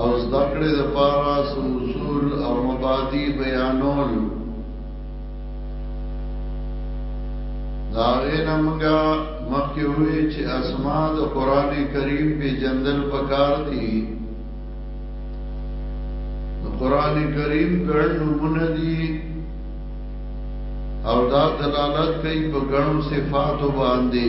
او ذکر د پارا اصول او مبادی بیانول داغه نمګه مخکې وې چې اسماء د قران کریم په جندل پکار دي د قران کریم ګڼ نمونه دي او دا دلالت کوي په ګڼو صفاتو باندې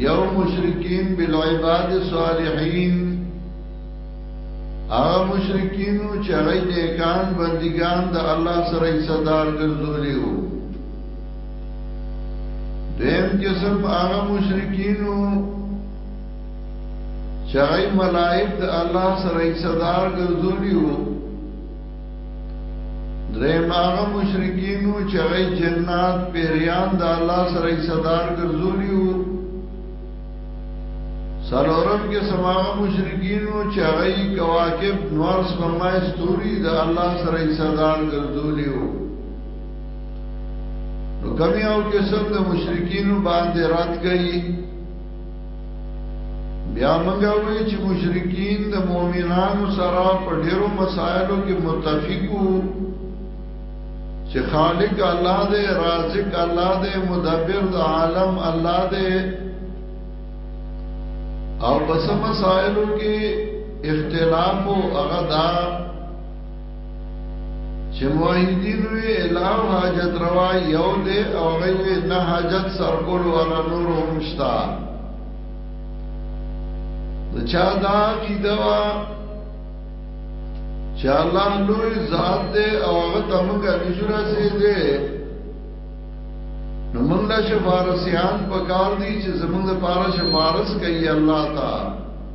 یو مشرکین بالعباد صالحین هغه مشرکین چې هغه نیکان بندگان د الله سره صدار ګرځولي وو دیم قسم هغه مشرکین چې هغه ملائک د الله سره صدار ګرځولي وو دریم هغه مشرکین چې غي جنات پیریان د الله سره صدار ګرځولي وو سلورم کې سماغه مشرکین چې هغه کواکب نور سمای ستوري د الله سره صدار ګرځولي وو نو کمی او قسم د مشرکین باندې رات کړي بیا موږ وایو چې مشرکین د مؤمنانو سره په ډیرو مسایلو کې متفق وو چې خالق الله دې رازق الله دې مدبر د عالم الله دې او پس مسائلو کې اختلاف او هغه دا چې موحدین وی الہ حاجت روا یو دے او غی وی نه حاجت سرکول والا نور هم شتا د چا دا عقیده وا چې الله لوی ذات دے او هغه تمګه نشورا سي دے نو موږ له شفارسیان په کار دي چې زموږ لپاره شفارس کوي الله تعالی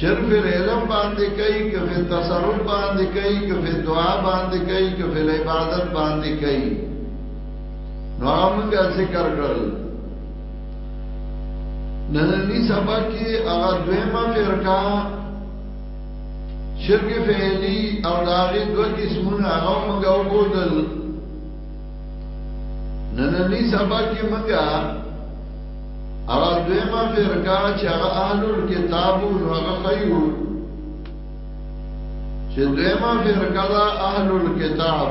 شرف العلم باندې کوي که په تصرف باندې کوي که په دعا باندې کوي که په عبادت باندې کوي نو موږ ذکر کړل نننی سبا کې هغه دویمه فرقه شرک فعلی او داغی دو قسمون هغه موږ وګورل نننی سبا کې منګه هغه دویمه فرقه چې هغه اهل الكتاب نو هغه خيو چې دویمه فرقه دا اهل الكتاب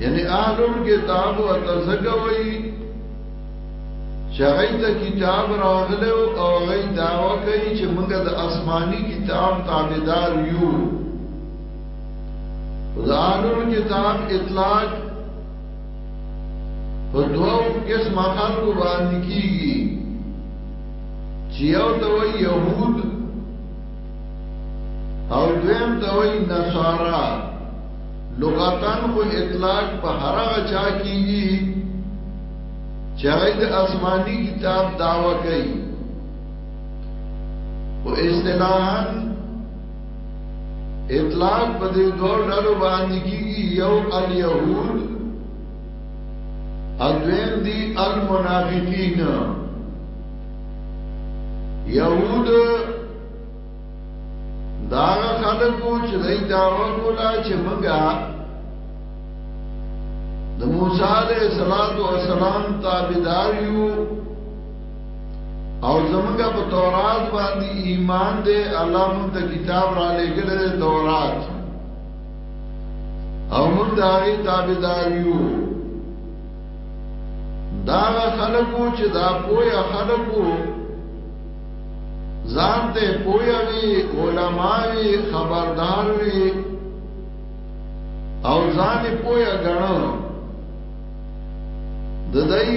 یعنی اهل الكتاب او تزګوي شغی ته کتاب راغله او هغه داوا کوي چې موږ د آسماني کتاب تابعدار یو اهل الكتاب اطلاق په دوو قسم خلکو باندې کیږي چې یو ته وي يهود او دویم ته وي نصارا لغتان خو اطلاق په هر هغه چا کیږي چې هغه د آسماني کتاب داوا کوي او اصطلاحاً اطلاق په دې دوه ډلو باندې کیږي یو اليهود ادویم دی المنافقین یهود دا خلکو چې دای دا وکولا چې موږ د موسی علیه السلام تابعدار یو او زمونږه په تورات باندې ایمان دې الله مونږ ته کتاب را لګل دې تورات او مونږ د هغه تابعدار یو دا خلکو چې دا پویا خلکو ځان ته پویا وی علما وی خبردار وی او ځان پویا غنو د دای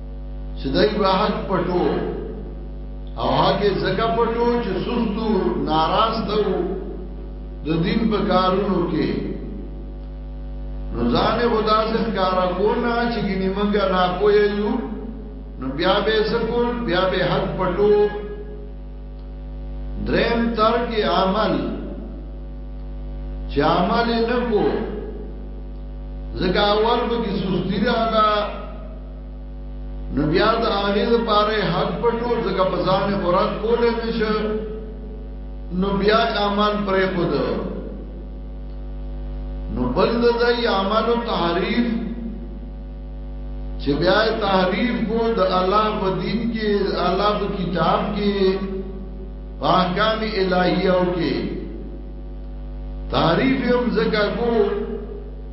چې دای په حق پټو او هغه زکه پټو چې سستو ناراض دو د دین په کارونو کې نو ځان خدا څخه کار کو نه چې ګنې مونږه نه کوی یو نو بیا به سکول بیا به حق پټو درم تر کې عمل چې عمل نه کو زګاول به کې سستی راغله نو بیا د هغه لپاره حق پټو ځکه په ځان قرآن کولې نشه نو بیا اعمال پرې خود نو بل د دې اعمالو تعریف چې بیا تعریف کو د الله په دین کې الله په کتاب کې واحکام الہیو کې تعریف هم زکه کو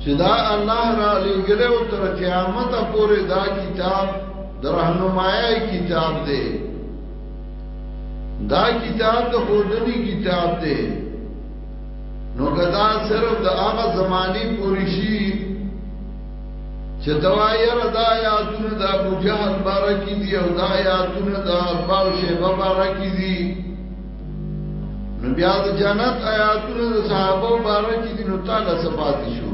چې دا الله را لګل او تر قیامت پورې دا کتاب درهنمایي کتاب دی دا کتاب د خودنی کتاب دی نو کدا صرف د هغه زمانی پوری شي چې دوایر د آیاتونو د ابو جهل بارکی دی او د آیاتونو د ارباو شیبه بارکی دی نو بیا د جنت آیاتونه د صحابه مبارک دي نو تعالی صفات شو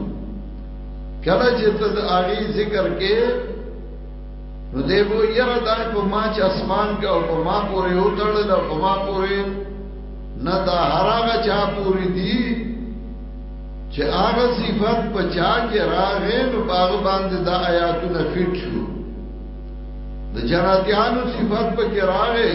کله چې ته د هغه ذکر کې نو دی وو یره دا په ما چې اسمان کې او په ما پورې یو تړل او په ما پورې نه دا هرغه چا پورې دي چې هغه صفات په چا کې راغې نو باغ باندې دا آیاتونه فټ شو د جنتیانو صفات په کې راغې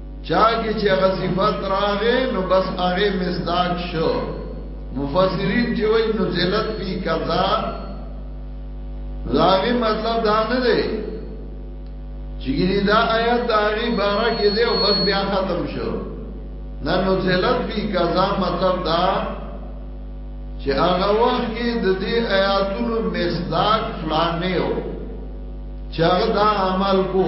چا کې چې هغه صفات راغې نو بس هغه مصداق شو مفسرین چې وایي نو زلت فی قضا داغه مطلب دا نه دی چې ګینه دا آیات داغه بارا کې دی او بس بیا ختم شو نه نو زلت فی قضا مطلب دا چې هغه وخت کې د دې آیاتونو مصداق فلانه و چې هغه دا عمل کو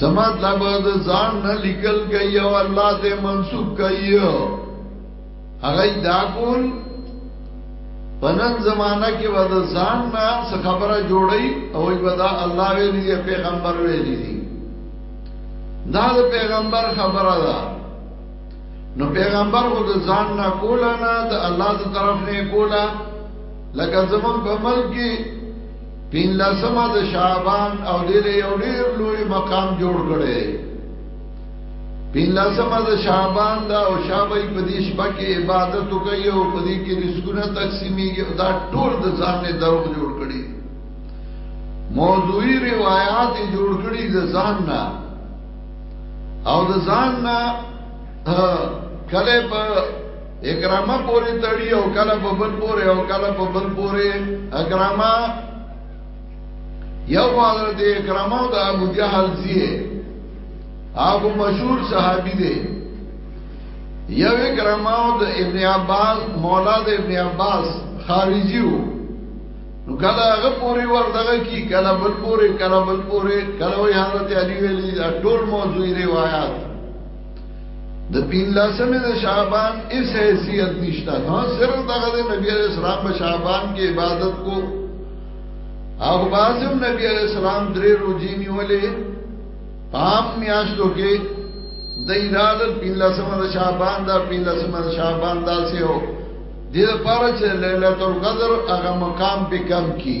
سمات لبد ځان نه لیکل کوي او الله ته منسوب کوي هغه دا کول پنن زمانہ کې ود ځان نه خبره جوړي او ودا الله ویلي پیغمبر ویلي دي دا د پیغمبر خبره ده نو پیغمبر خو د ځان نه کولا نه د الله تر طرف نه کولا لکه زمون په ملک کې پین لسمه د شعبان او دل یو ډیر لوی مقام جوړ کړي پین لسمه د شعبان دا او شابای په دې شپه کې عبادت کوي او په دې کې رزقونه تقسیمېږي دا ټول د ځان نه درو جوړ کړي موضوعي روایت جوړ کړي د ځان نه او د ځان نه کله په اکرامه پوری تړي او کله په بل پوری او کله په بل پوری اکرامه یو حضرت اکرامه او د ابو جهل زیه ابو مشهور صحابي دی یو اکرامه او د ابن عباس مولا د ابن عباس خارجي وو نو کله هغه پوری وردغه کی کله بل پوری کله بل پوری کله وی حضرت علی ویلی دا ټول موضوعي روایت د پینلاسمه د شعبان اس حیثیت نشتا ها صرف دغه د نبی علیہ السلام په شعبان کې عبادت کو او باسم نبی علیہ السلام درې روزي نیولې پام میاشتو کې د ایراد پینلاسمه د شعبان دا پینلاسمه د شعبان دا سه هو د لپاره چې ليله القدر هغه مقام به کم کی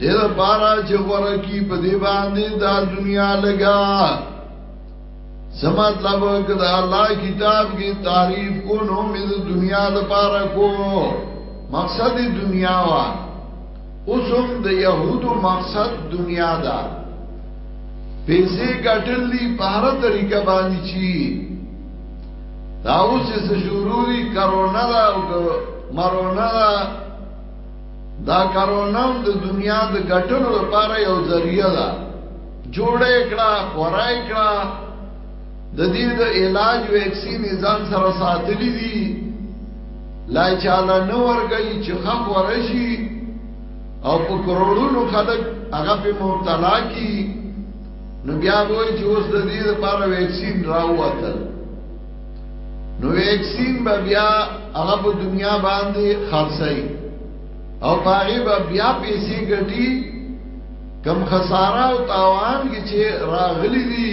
دې لپاره چې غوړه کی په دې باندې دا دنیا لگا سمات لب کدا الله کتاب کی تعریف کو نو مې دنیا لپاره کو مقصد دنیا وا اوسم د يهودو مقصد دنیا ده پیسې ګټل دي په هر طریقه باندې چی دا اوس څه شروع دي کرونا دا او مرونا دا دا کرونا هم د دنیا د ګټلو لپاره یو ذریعہ ده جوړه کړه خورای کړه د دې د علاج ویکسین ځان سره ساتلی دي لا چاله نو ورګي چې خخ ورشي او په کروڑونو خلک هغه په مبتلا کی نو بیا وای چې اوس د دې لپاره ویکسین راووتل نو ویکسین به بیا هغه په دنیا باندې خرڅي او پاغي به بیا پیسې ګټي کم خساره او تاوان کی چې راغلي دي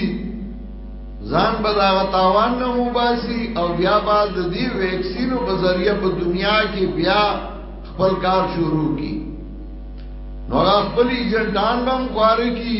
ځان به دا تاوان نه مباسي او بیا به د دې ویکسینو په ذریعہ په دنیا کې بیا خپل کار شروع کی نو خپل ایجنټان بم خواري کی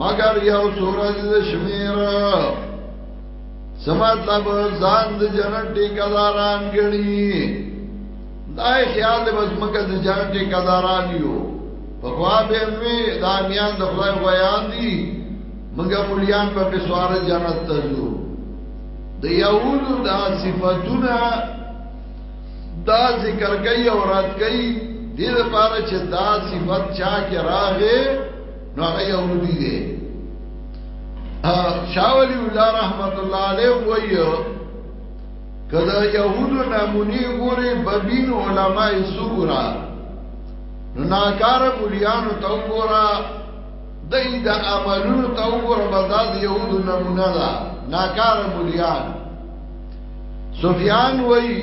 مگر یو سورج د شمیر سمات لب ځان د جنت ټیکداران غني دا خیال د بزمکه د جنت ټیکداران یو په خوا به می دا میان د خدای بیان دي منګه مليان په بسوار جنت ته ځو د یهودو دا صفاتونه دا ذکر کوي او رات کوي دې لپاره چې دا صفات چا کې راغې نو هغه یو نبی دی شاولی الله رحمت الله علیه وایو کله یهودو نمونی ګوري ببین علماء سورا نو ناکار مليانو تو ګورا دای د عملونو تو ګورا بازاد یهودو نمونه دا ناکار مليان سفیان وایي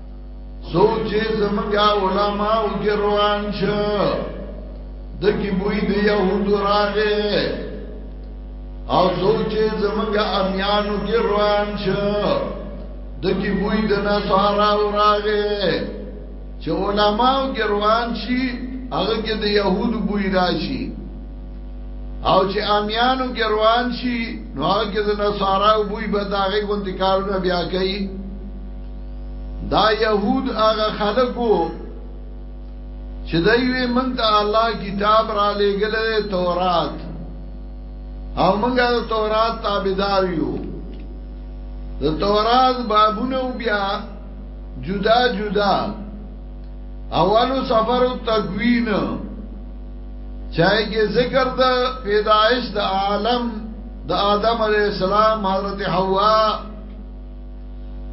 سوچ زمګه علماء او ګروان شه د کی بوی دی یهود راغه او سوچ زمګه امیانو ګروان شه د کی بوی د نصارا راغه چې علماء او ګروان شي هغه کې د يهودو بوی راشي او چې امیانو کې روان شي نو هغه کې د نصاراو بوی به داغه کوم کارونه بیا کوي دا يهود هغه خلکو چې دوی وی مونږ ته الله کتاب را لېګل تورات او مونږ د تورات تابعدار یو د تورات بابونه بیا جدا جدا اولو سفر التکوین چاہے کہ ذکر دا پیدائش دا عالم دا آدم علیہ السلام حضرت حواء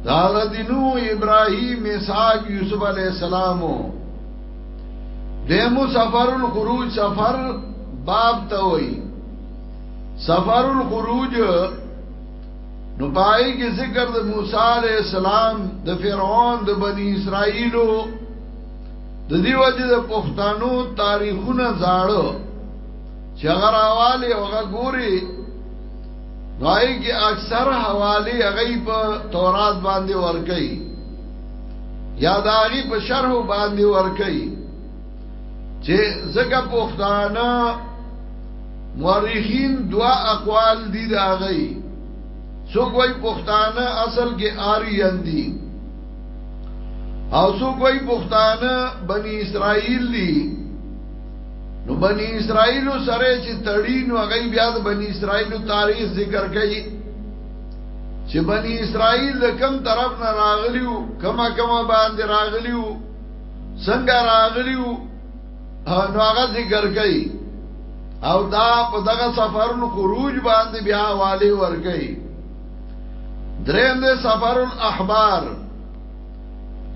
داغه دینو ابراهیم اسحاق یوسف علی السلام دیمو سفر الخروج سفر باب ته وای سفر الخروج نو پای کې ذکر د موسی علی السلام د فرعون د بنی اسرائیلو د دې وجه د پښتنو تاریخونه زاړه چې هغه راواله هغه ګوري نوای کې اکثر حوالی هغه په تورات باندې ورکي یا دا هغه په شرح باندې ورکي چې زګه پښتانه مورخین دوا اقوال دي دا غي سو کوئی پښتانه اصل کې آریان دي او سو کوئی پښتانه بنی اسرائیل دي نو بنی اسرائیل سره چې تړي نو هغه بیا د بنی اسرائیل تاریخ ذکر کوي چې بنی اسرائیل د کم طرف نه راغلیو کما کما باندې راغلیو څنګه راغلیو نو هغه ذکر کوي او دا په دغه سفر الخروج باندې بیا والي ور کوي دریم د سفر الاحبار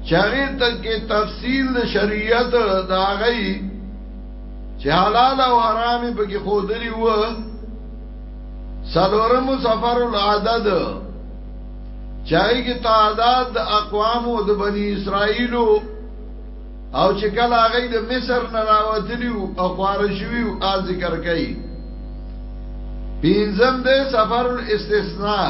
چاغیر ته کې تفصیل د شریعت دا غي چې حلال او حرام په کې خودري و سلورم سفر العدد چای کې تعداد د اقوام او د بنی اسرائیل او چې کله هغه د مصر نه راوتلی او خوار شوی او ذکر کوي پینځم د سفر الاستثناء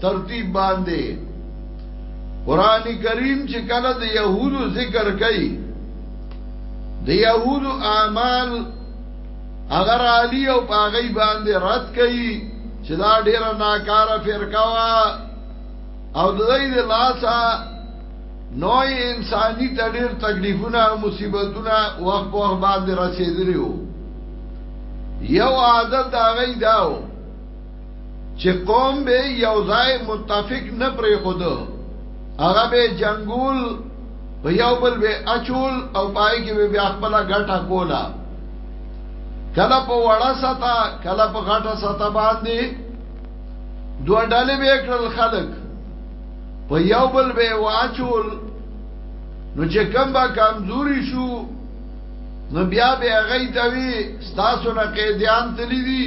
ترتیب باندې قران کریم چې کله د يهودو ذکر کوي د يهودو اعمال اگر علی او پاغي باندې رد کوي چې دا ډیره ناکاره فرقه وا او د دې د لاسه نوې انساني تډیر تکلیفونه او مصیبتونه وخت په وخت باندې رسیدلی وو یو عادت هغه داو چې قوم به یو ځای متفق نه پرې خود هغه به جنگول په یو بل به اچول او پای کې به بیا خپل غټه کولا کله په وړه ستا کله په غټه ستا باندې دوه ډلې به کړل خلک په یو بل به واچول نو چې کم با کمزوري شو نو بیا به هغه ته وی ستاسو نه قیدیان تللی دي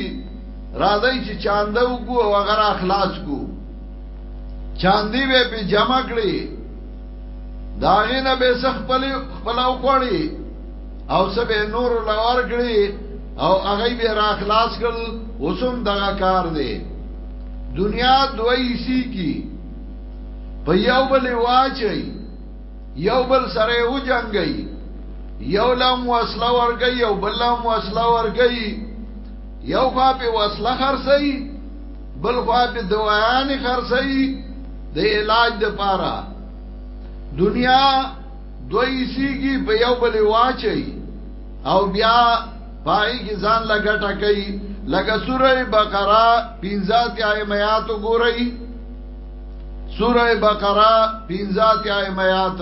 راځي چې چاندو کو او غره اخلاص کو چاندي به په جمع کړي داغه نه به سخ خپل خپل او خوړي او سبه نور لور کړي او هغه به را اخلاص کړ اوسم دغه کار دی دنیا دوی سی کی په یو بل واچي یو بل سره و جنگي یو لام وسله ورګي یو بل لام وسله ورګي یو خوا په وسله خرڅي بل خوا په دوایان خرڅي د علاج د پاره دنیا دوی سیږي په یو بل واچي او بیا پای کی ځان لګټه کوي لکه سوره بقره 50 آیات وګورئ سوره بقره 50 آیات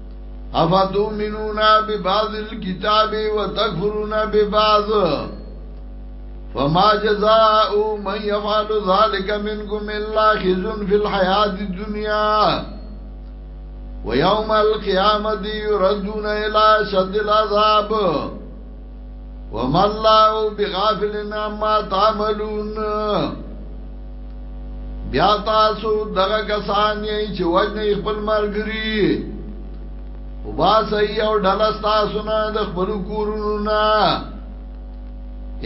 أفتؤمنون ببعض الكتاب وتكفرون ببعض وما جزاء من يفعل ذلك منكم الا خزي في الحياه الدنيا ويوم القيامه يردون الى شد العذاب وما الله بغافل عما تعملون بیا تاسو دغه کسان یې چې وجنه خپل مرګري وباسي او ډله تاسو نه د خپل کورونو نه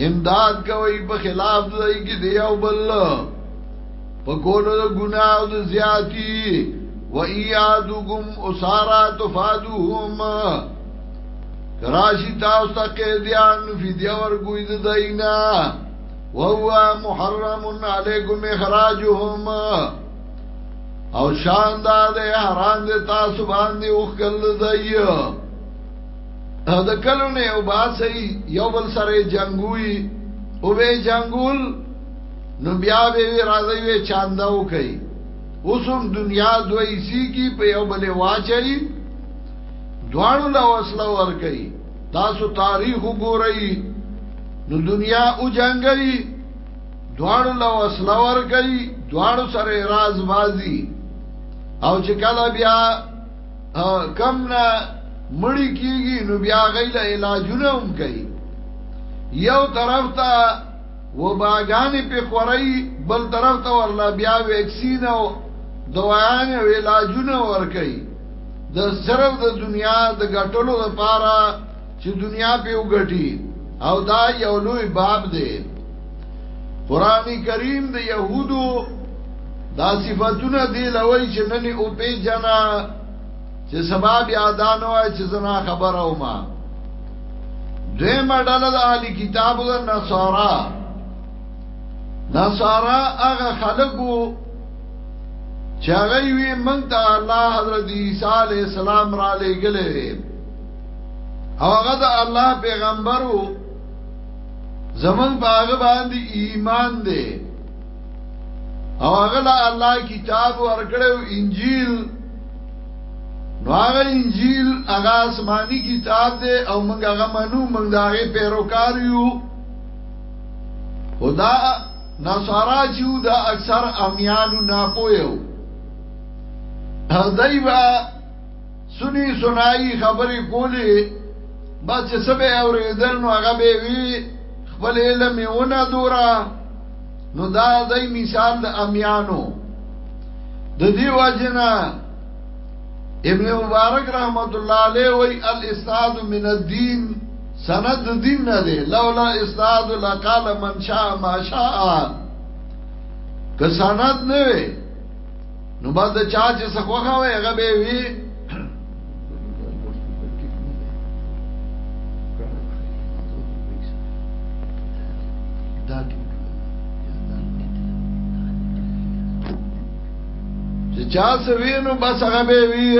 امداد کوي په خلاف ځای کې دی او بل په کولو د ګناه او د زیاتی و ایادکم اسارا تفادوهم کراشی تاسو ته قیدیان فدیه ورګوي د دینا وهو محرم علیکم اخراجهم او شان دا ده حرام ده تاسو باندې او خل دی د کلو نه او باسي یو بل سره جنگوي او به جنگول نو بیا به راځي وي چانداو کوي اوسم دنیا دوی سیږي په یو بل واچي دوانو لا وسله ورکي تاسو تاریخ وګورئ نو دنیا او جنگي دوانو لا وسله ورکي دوانو سره راز بازي او چې کله بیا کم نه مړی کیږي نو بیا غیله علاجونه هم کوي یو طرف ته وباګانې په خوري بل طرف ته ورلا بیا ویکسین او دوایان او علاجونه ور کوي د صرف د دنیا د ګټلو لپاره چې دنیا په وګټي او دا یو لوی باب دی قران کریم د يهودو دا صفاتونه دی لوي چې نن او په جنا چې سبب یادان وای چې زنا خبر او ما دوی مډل د اهل کتاب د نصارا نصارا هغه خلقو چې هغه وی مونږ ته الله حضرت عیسی علی السلام را لېګلې او هغه د الله پیغمبرو زمون په هغه باندې ایمان دی او هغه له الله کتاب ورکړو انجیل نو هغه انجیل هغه آسماني کتاب دی او موږ هغه منو موږ دا غي پیروکار یو خدا نصارا چیو دا اکثر امیانو ناپویو دای با سنی سنائی خبری کولی با چې سبه اوریدل نو هغه به وی خپل علم یونه دورا نو دا دای مثال د امیانو د دی واجنا ابن مبارک رحمت الله علیه وی الاستاد من الدین سند د دین نه دی لولا اسناد لقال من شاء ما شاء که سند نه وي نو بس د چا چې سخوخه وي هغه به وي چې چا سوي نو بس هغه به وي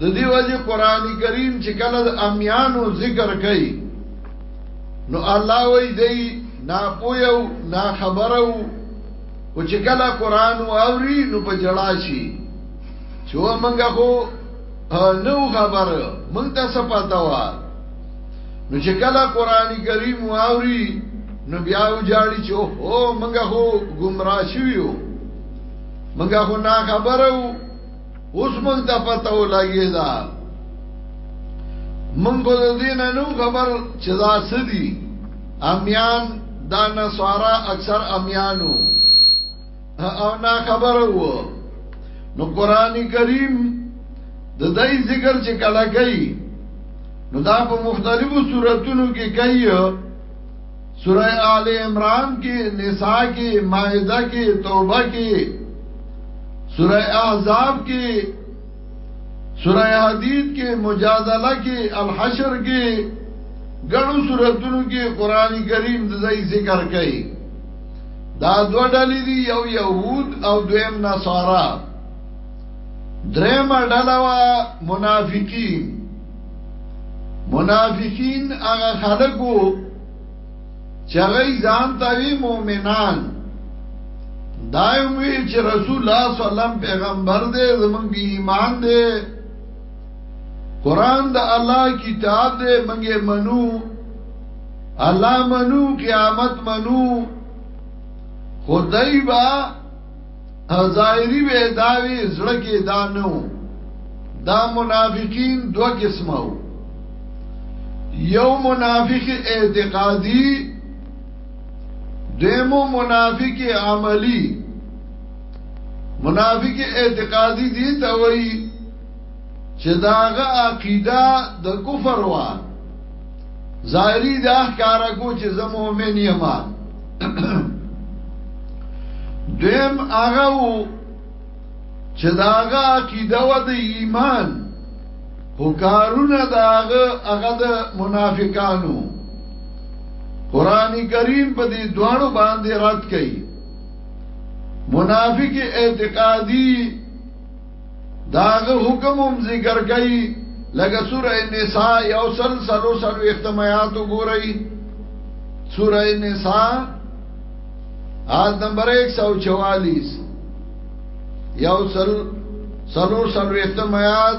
د دې وجه قران کریم چې کله د امیانو ذکر کوي نو الله وی دی نا پویو نا خبرو او چې کله قران واوري نو په جړا شي چې ومنګه خو نو خبر مونږ ته څه پتا و نو چې کله قران کریم واوري نو بیا و جاړي چې او مونږه خو گمراه شویو مونږه خو نا خبرو اوس موږ ته پته ولګی دا موږ د دین نو خبر چې دا سدي امیان دا نصارا اکثر امیانو او نا خبر وو نو قران کریم د دای ذکر چې کله کوي نو دا په مختلفو صورتونو کې کوي سوره آل عمران کې نساء کې مائده کې توبه کې سوره احزاب کې سوره حدید کې مجادله کې الحشر کې ګڼو سوراتونو کې قران کریم د ځای ذکر کوي دا دو ډلې دي یو يهود او دویم نصارا درېم ډله وا منافقین منافقین هغه خلکو چې هغه ځان ته وی مؤمنان دایم وی چې رسول الله صلی الله علیه وسلم پیغمبر دی زمونږ به ایمان دی قران د الله کتاب دی مونږه منو الله منو قیامت منو خدای با ظاهری به داوی زړه کې دا نه وو دا منافقین دو قسمه وو یو منافق اعتقادی دیمو منافق عملی منافق اعتقادی دی ته وایي چې داغه عقیده د کفر وه ظاهری دا ښکارا کو چې زه مؤمن یم دیم هغه وو چې داغه عقیده و د ایمان هو کارونه داغه هغه د منافقانو قران کریم په دې دواړو باندې رات کوي منافق اعتقادي داغه حکم هم ذکر کئی لگا سورہ نساء یو سل سلو سلو اختمایاتو گو رئی سورہ نساء آیت نمبر ایک سو چوالیس یو سل سلو سلو اختمایات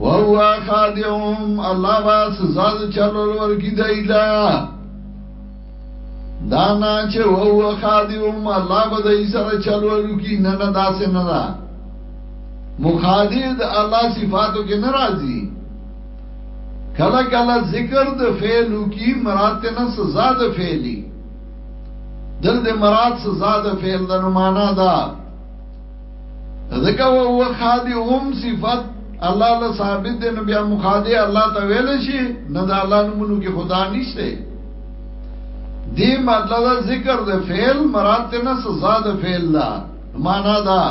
وهو خادعهم الله با سزا د چلول ورکی دایلا دانا چې وهو خادعهم الله به دای سره چلولو کی نه نه داسې نه دا مخادع د الله صفاتو کې ناراضي کله کله ذکر د فعلو کی مراد نه سزا د فعلی دل د مراد سزا د فعل د معنا ده ذکر و هو خادی هم صفت الله له ثابت دی نو بیا مخادی الله ته ویل شي نه د الله نومونو کې خدا نشته دی مطلب دا ذکر د فعل مراد ته نه سزا د فعل دا معنا دا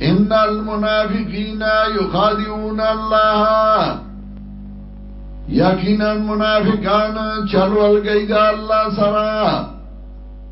ان المنافقین یخادعون الله یقینا منافقان چلول گئی دا الله سره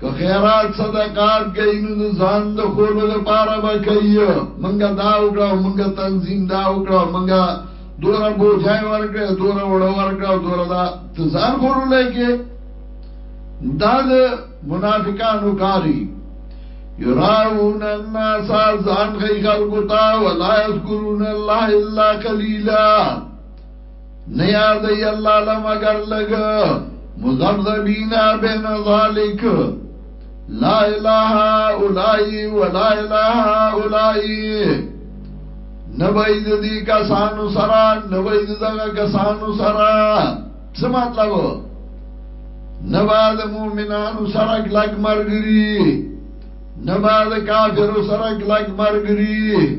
که خیرات صدقات کوي نو د ځان د خولو لپاره به کوي منګه دا وکړه او منګه تنظیم دا وکړه او منګه دوره بوجای ورکړه دوره وړه ورکړه او دوره دا ته ځان خولو لکه دا د منافقانو کاری یراون الناس ځان خی خلقو تا ولا یذکرون الله الا قلیلا نه یاد ای الله لمگر لګ مزبذبینا بین ذالک لا اله اولای ولا اله اولای نبید دی کسانو سرا نبید دغه کسانو سرا څه مطلب نبا د مؤمنانو سره کلک مرګري نبا د کافرو سره کلک مرګري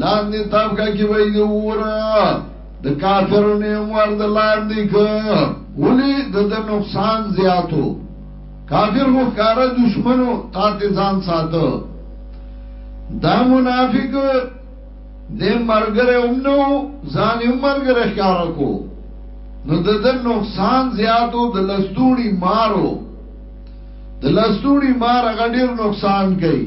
لاندې طبقه کې به یې د اور د کافرو نه هم ور د لاندې که ولې د د نقصان زیاتو کافر خو ښکاره دشمنو تا ته ځان ساته دا منافق د مرګره هم نو ځان هم مرګره ښکاره کو نو د د نقصان زیاتو د لستوڼي مارو د لستوڼي مار هغه ډیر نقصان کوي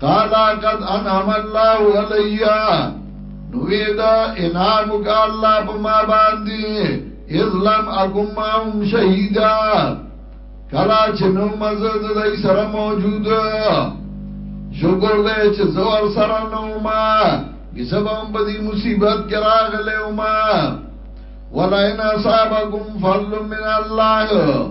قال قد انعم الله علیا نوې دا انعام وک الله په ما باندې اسلام اكم ما هم شهیدا کلا چې نو مزه د دې سره موجود شکر دې چې زور سره نو ما بسبب په دې مصیبت کې راغله او ما ولئن اصابكم فضل من الله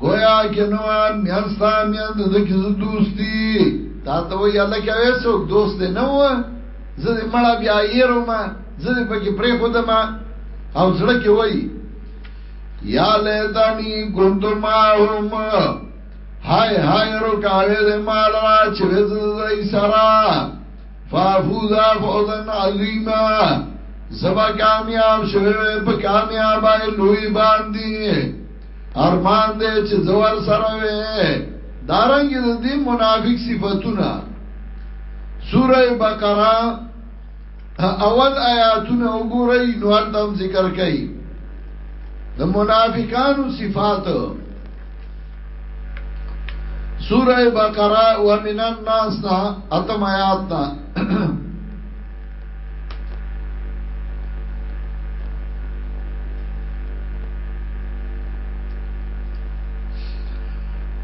گویا کې نوان میانستا میان د دکی زو دوستی تا ته وی الله کوي څوک دوست نه و زه دې مړه بیا یېرو ما زه دې پکې پرې خو دما او زړه کې وای یا لیتانی گوند ماهم های های رو کاوی ده مال را چه وزدائی سرا فافوزا فوزن عظیما زبا کامیاب شوی پا کامیاب آئی لوی باندی ارمان دې چې زور سره وې دارنګ دې منافق صفاتونه سوره بقره اول آیاتونه وګورئ نو تم ذکر کړئ د منافقانو صفات سوره بقره ومن الناس اتم آیات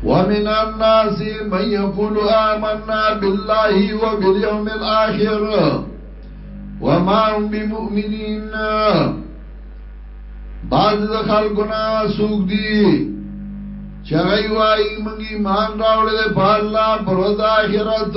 ومن الناس من يقول آمنا بالله وباليوم الآخر وما هم بمؤمنين بعض د خلقنا سوق دي چغي وای مونږ ایمان راوړل په الله پر ورځ آخرت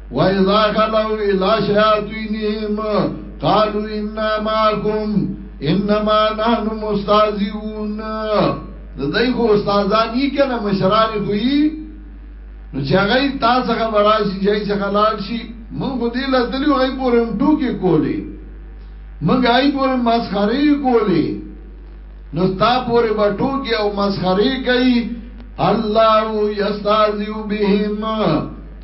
وَإِذَا خَلَوْا إِلَى شَيَاطِينِهِمْ قَالُوا إِنَّا مَعَكُمْ إِنَّمَا نَحْنُ مُسْتَهْزِئُونَ د دای خو استادان یې کنه مشران خو یې نو چې هغه تاسو څخه براشي چې یې څخه لاړ شي مونږ خو دې لا تلو غي پورم ټوکی کولې مونږ غي پورم مسخري کولې نو تا پورې به ټوکی او مسخري کوي الله یستازیو بهم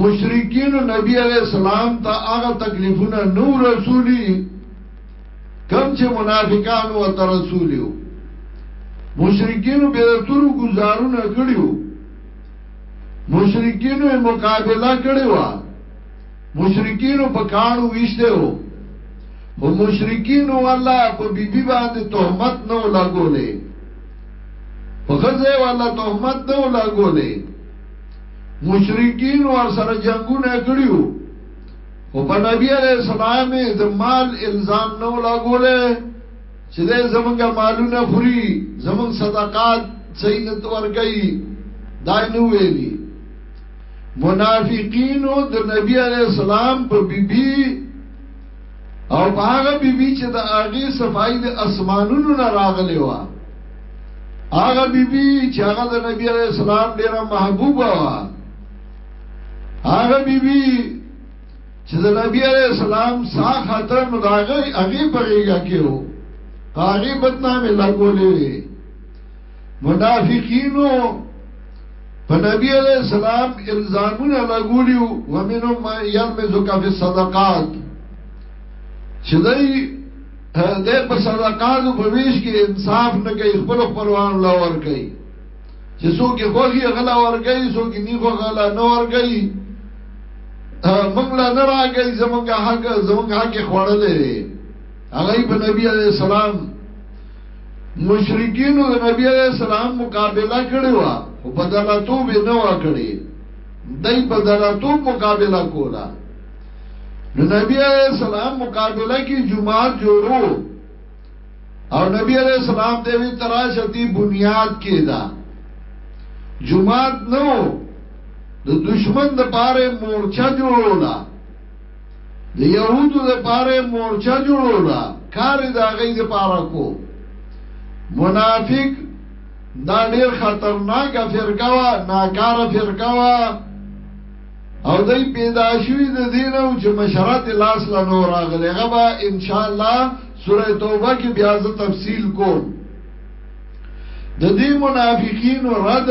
مشرکین نبی علیہ السلام ته هغه تکلیفونه نو رسولي کم چې منافقانو ته رسولیو مشرکین به تر گزارونه کړیو مشرکین مقابله کړیو مشرکین په کانو ویشته وو او مشرکین ولا په بیبي باندې تهمت نو لګولې په غزه ولا تهمت نو لګولې مشرکین ورسره جنګونه کړي وو خو په نبی علیه السلام یې د مال الزام نه ولاګولی چې دی زمونږ مالونه خوري زمونږ صدقات صحیح نه ورکوي دا یې نه ویلي منافقینو د نبی علیه السلام په بیبي بی او په هغه بی بی چې د هغه صفائی د اسمانونو نه راغلی و هغه بی بی چې هغه د نبی علی السلام ډیره محبوبه و هغه بی بی چې د نبی علی السلام سا خاطر نو داغه هغه پرېګه کېو هغه بدنامه لګولې منافقینو په نبی علی السلام الزامونه لګولیو ومنهم ما یلمزک فی الصدقات چې دای د په صدقات او په ویش کې انصاف نه کوي خپل خپلوان لا ور کوي چې څوک خوږي غلا ور کوي څوک نه خو غلا نه ور کوي موږ لا نه راګي زمونږه حق زمونږه حق خوړلې هغه په نبی علی السلام مشرکینو د نبی علیه السلام مقابله کړې وه خو په دلتوب یې نه وه کړې، دوی په دلتوب مقابله کوله. نو نبی علیه السلام مقابله کې جماعت جوړو او نبی علیه السلام ته وی تراشتی بنیاد کې دا جماعت نو د دشمن د پاره مورچه جوړولا د يهودو د پاره مورچه جوړولا کار دا غي د پاره کو منافق دا ډیر خطرناک فرقه وا ناکاره فرقه وا او دای پیدا شوی د دین او چې مشرات لاس لا نور اغلی غبا ان شاء الله سوره توبه کې بیا ز تفصیل کوم د دې منافقین رد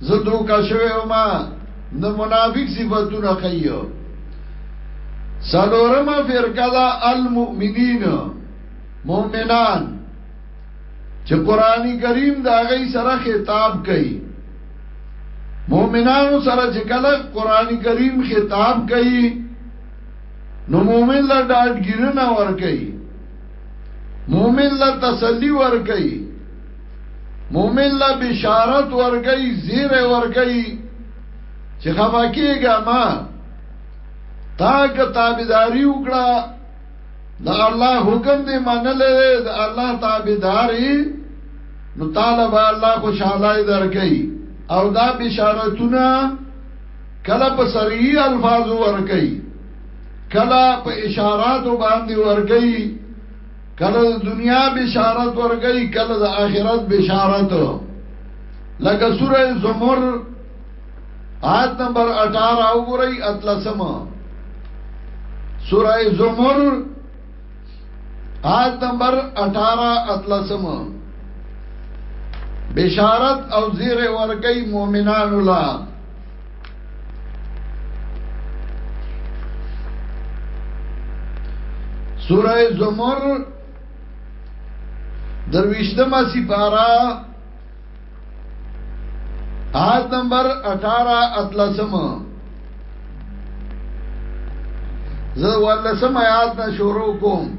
زه دوکا شوی وما نه منافق صفاتونه خیو سلورم فرقه دا المؤمنین مؤمنان چې قران کریم دا غي سره خطاب کوي مؤمنانو سره چې کله قران کریم خطاب کوي نو مؤمن لا ډاډګیرنه ور کوي مؤمن لا تسلی ور کوي مومن لا بشارت ورګي زیر ورګي چې خفا کېږه ما تا که تابعداري وکړه د الله حکم دې منلې د الله تابعداري نو طالب الله خوشاله درکې او دا بشارتونه کله په سریعي الفاظ ورکې کله په اشارات باندې ورکې کله د دنیا بشارت ورګی کله د آخرت بشارت لکه سوره زمر آیت نمبر 18 وګورئ اتلسم سوره زمر آیت نمبر 18 اتلسم بشارت او زیر ورګی مؤمنان الله سوره زمر درویشتمه سپارا آیت نمبر 18 اتلسم زه ولسم آیات نه شروع کوم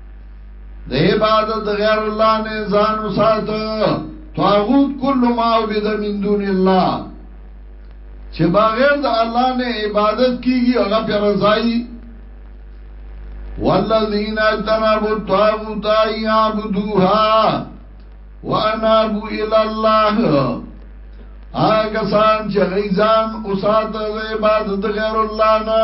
د عبادت غیر الله نه ځان وسات طاغوت کله ما عبد من دون الله چې بغیر د الله نه عبادت کیږي هغه پر رضای والذین تنبوا الطاغوت یعبدوها وانابوا الى الله آګه سان چې غیزان اوسات د عبادت غیر الله نه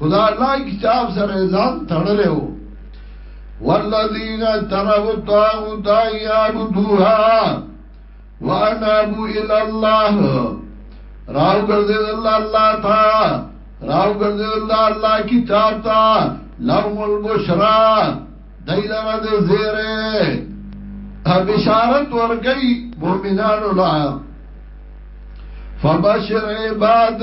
خدا الله کتاب سره ځان تړلې وو والذین تروا الطاغوت یعبدوها وانابو الى الله راو ګرځي الله الله تا راو ګرځي الله الله کتاب تا لهم البشرا دایلره دې زیره بشارت ورګي مؤمنانو لا فبشر عباد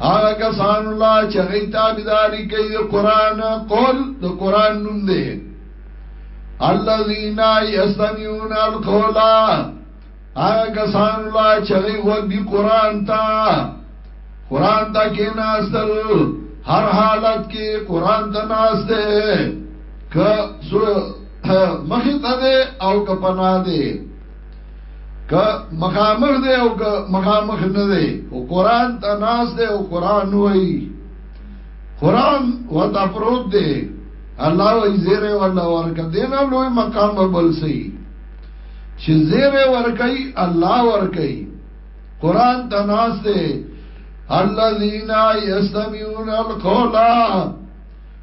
هغه کسان الله چې غي تابعداري کوي د قران قول د قران نوم دی الذين يستمعون القول هغه کسان الله چې غي وګي قران ته قران ته کې ناستل هر حالت کې قران ته ناسته ک سو مخه ته او کپنا دی که مخامخ دی او که مخامخ نه دی او قران ته ناس دی او قران وای قران وته پروت دی الله وای زیره ولا ورکه دینا لوی مقام بل سی چې زیره ورکای الله ورکای قران ته ناس دی الذين يستمعون القول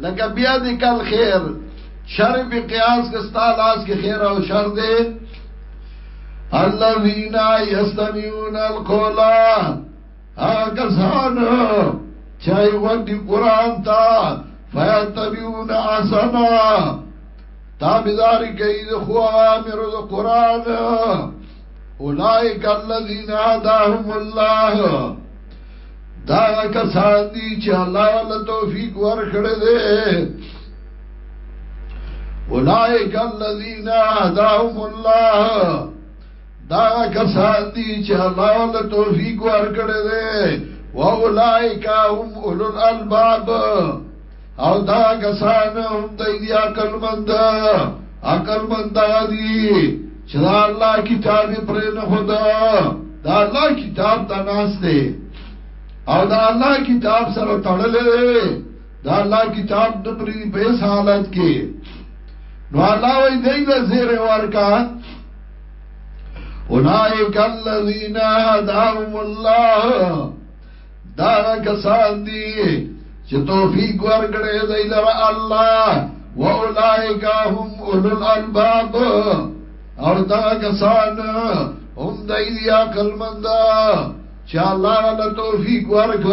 لکه بیا دې کل خیر شر په قیاس کې ستا لاس کې خیر او شر دې الذين يستمعون القول اکسان چای غوندی قرآن تا فیتبیون آسانا تابداری کئی دی خو آمیر دی قرآن اولائک اللذین آداهم اللہ دا کسان دي چې الله ول توفیق ورکړي دي اولائک الذین هداهم الله دا کسان دي چې الله ول توفیق ورکړي دي واولائک هم اولو الالباب او دا کسان هم دی دی عقل مند عقل مند دی چې دا الله کتاب پر نه خدا دا الله کتاب ته ناس دی او دا الله کتاب سره تړلې دا الله کتاب د پری په حالت کې نو الله وی دی له زیر ورکا اولائک الذین هداهم الله داغه کسان دی چې توفیق ورکړي دی لره الله و اولائک هم اولو الالباب اور داغه کسان هم دی دی عقل مند چې الله غل توفیق ورک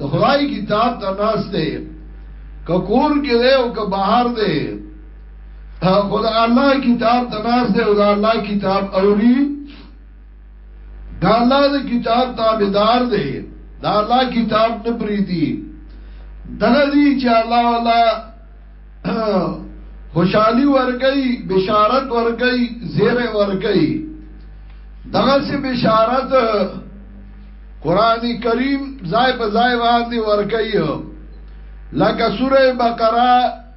د خدای کتاب ته ناس دی ککور کې دی او که بهر دی خدای الله کتاب ته ناس دی او الله کتاب اوري دا الله د کتاب تابعدار دی دا الله کتاب نه پریدي دغه دي چې الله والا خوشحالي ورګي بشارت ورګي زیره ورګي دغه سي بشارت قران کریم ځای په ځای باندې ورګي لکه سوره بقره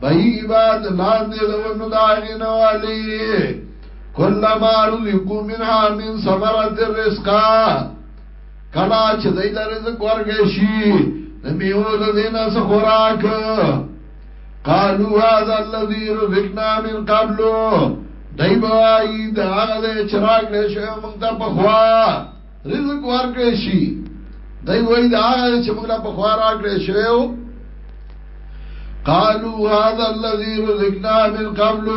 بهی عباد لاندې د ونو داغې نوالی کلما رزقو منها من ثمرت الرزقا کلا چې دای له رزق ورګې شي د میو د دینه څخه خوراک قالو هذا الذي رزقنا من قبل دای بوای دا هغه چې راګړې شوی موږ ته په خوا رزق ورکړې شي دای وای دا چې موږ لا په خوا راکړې شوو قالوا هذا الذي رزقنا من قبل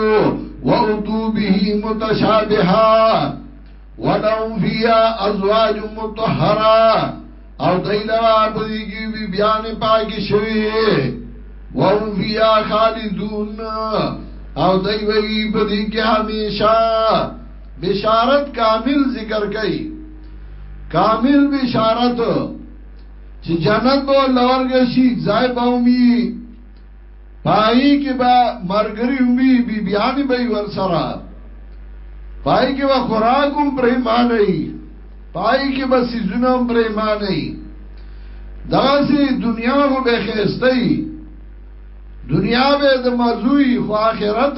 وأتوا به متشابها ولهم فيها أزواج مطهرة او دای لرا پدی کی بی بیان پاکی شوی وهم فيها خالدون او دای وی پدی کی همیشه بشارت کامل ذکر کئ کامل بشارت چې جنت به لورګه شي ځای به ومي پای کې به مرګري ومي بي بيان به ور سره پای کې به خوراک هم پرې مانه پای کې به سيزونه هم پرې مانه دا سي دنیا خو به خېستې دنیا به د مزوي خو آخرت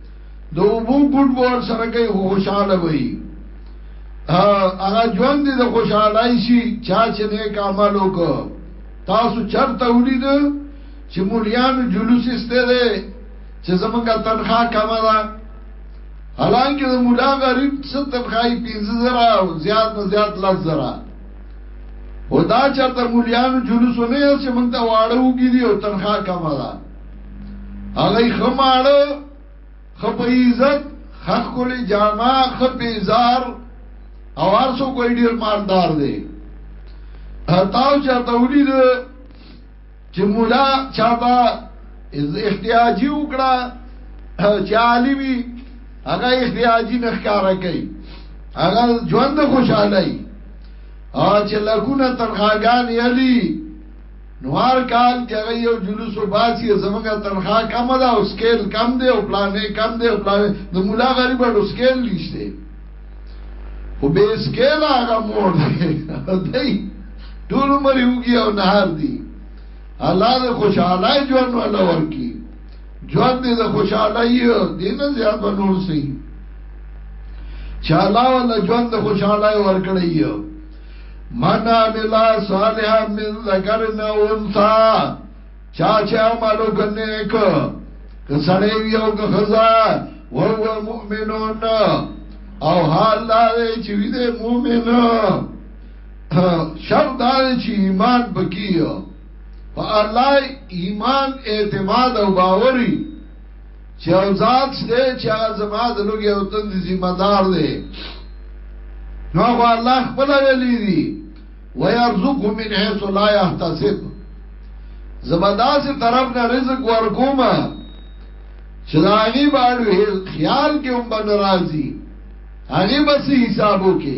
دو بو ګډ ور سره کوي خوشاله وي هغه ژوند د خوشحالای شي چا چې نیک عمل وکړ تاسو چرته ولید چې مولیانو جلوس استه ده چې زمونږه تنخواه کمه ده حالانکه د مولا غریب څه تنخواهی 15000 او زیات نه زیات 10000 او دا چرته مولیانو جلوس نه چې مونږ ته واړو کیږي او تنخواه کمه ده هغه خماړه خپ عزت خخ کول جامع خپ زار او ارسو کوئی ډیر مالدار دی تاو چا تولید چې مولا چا با احتیاجی وکړه چې عالمي هغه احتیاجی نخکاره کوي هغه ژوند خوشاله ای او چې لکونه ترخاګان یلی نو هر کال کې هغه یو جلوس و باسی زمونږه تنخوا کم ده او سکیل کم ده او پلانې کم ده او پلانې د مولا غریب اډو سکیل نشته خو به سکیل هغه مور دی دی ټول عمر یوږي او نهار دی الله دې خوشاله ژوند ولا ورکی ژوند دې خوشاله یو دینه زیات نور سي چاله ولا ژوند خوشاله ورکړی یو من عمل صالحا من ذکر او انثى چا چې عمل وکنيک که سړی وي او که خزا وهو مؤمنون او حال دا دی چې وي دی مؤمن شر دا دی چې ایمان پکې په الله ایمان اعتماد او باوري چې یو ذات شته چې هغه زما د لوګي او تند ذمہ دار دی نو هغه الله خپل ویلي دي ويرزق من حيث لا يحتسب زبدا سے طرف نه رزق ورکوم چې دا غي باندې خیال کې هم بن راضي هغه بس حسابو کې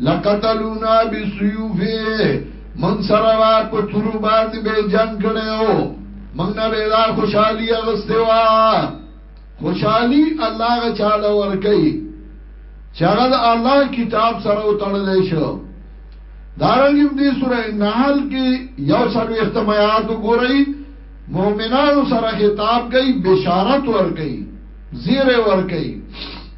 لقتلونا بسیوف من سره با په تورو باندې به جنگ کړو من نه به دا خوشحالي اغسته وا خوشحالي الله غ چاله ور کوي چاغه د الله کتاب سره وتړل شو دارنګم دې سوره نحل کې یو سلو اختمایات وګورئ مؤمنانو سره خطاب کوي بشارت ور کوي زیره ور کوي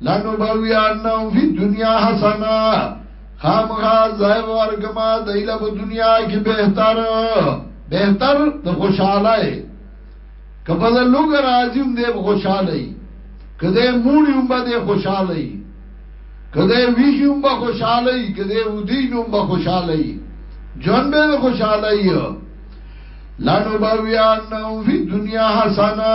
لانو باوی انهم فی دنیا حسنا خامخا زائب ورکما دایله په دنیا کې بهتر بهتر د خوشاله کبه د لوګ راځي هم د خوشاله کده موړي هم به خوشاله کده ویخي هم به خوشاله کده ودین هم به خوشاله جون به د خوشاله لانو باوی انهم فی دنیا حسنا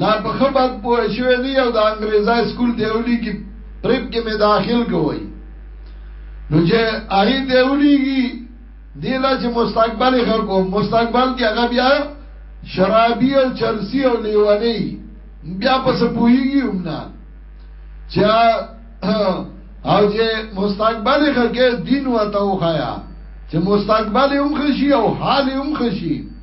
لا په ښه بد پوه شوی دی او د انګریزا سکول ته اولیږي پریپ کې مې داخل کوي نو چې هغه ته اولیږي دی لا چې مستقبل ښه کو مستقبل کې هغه بیا شرابي او چرسي او لیونی بیا پس پوهیږي هم نه چې او چې مستقبل ښه کې دین وته وخایا چې مستقبل هم خشي او حال هم خشي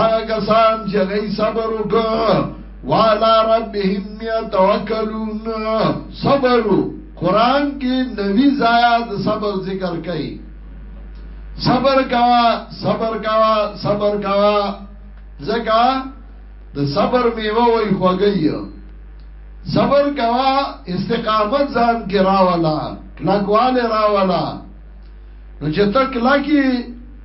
آیا کسان چې غي صبر وکړ والا ربهم يتوکلون صبر قران کې نوی ځای د صبر ذکر کړي صبر کوا صبر کوا صبر کوا زکا د صبر میوه وای خوګی صبر کوا استقامت ځان کې راولا کلکواله راولا نو چې تک لکی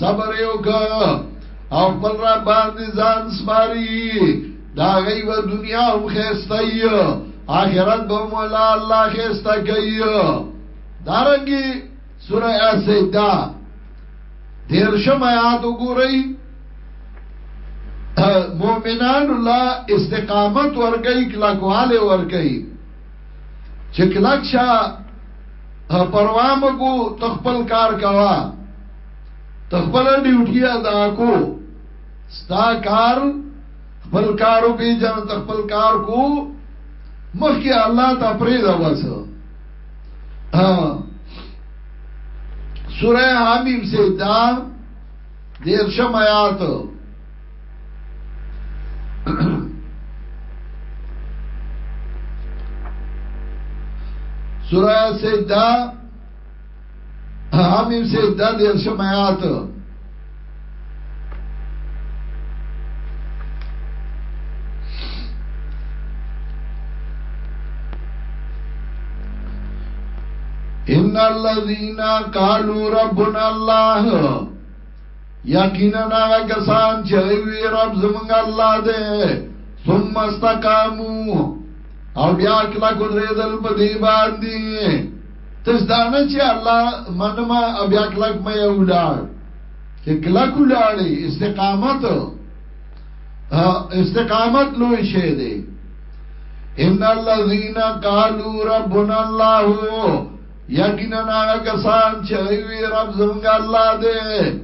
صبر یې وکړ او خپل رب باندې ځان سپاري د هغوی به دنیا هم ښایسته وي آخرت به هم له الله ښایسته کوي دارنګې سوره السجده دېرشم ایات وګورئ مؤمنان الله استقامت ورکي کلکواله ورکي چې کلک شه پروا مګو تخپل کار کوا تخپل ډیوټي ادا کو ستا کار خپل کارو پی جن تخپل کار کو مخکې الله ته پرې دا بس ها سوره حمیم سجدا دیر شم آیات سوره سجدا حمیم سے دا دیر شمایات ان الذين قالوا ربنا الله یقینا هغه کسان چې وی رب زمونږ الله دی ثم استقاموا او بیا کله کو درېدل په دی باندې تش دانه چی الله منم او بیا کلک مې ولاړ چې کلک ولاړې استقامت استقامت لوی شی دی ان الذين قالوا ربنا الله یقینا هغه کسان چې وی رب زمونږ الله دی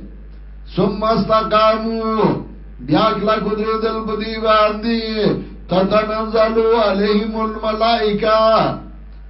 ثم استقاموا بیا کلک درېدل په دی باندې تتنزلوا عليهم الملائکه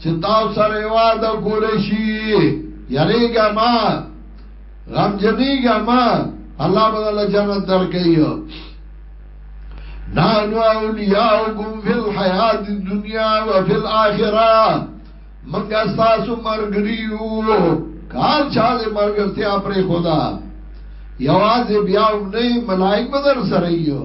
چې تاسو سره واده کول شي یریګه ما غم جنېګه ما الله بدل جنت درکې نانو اولیاءکم فی الحیات الدنیا و فی الاخره منګه تاسو مرګریو کار چاله مرګرتیا پرې خدا یوازې بیا نه ملائک بدر سره یو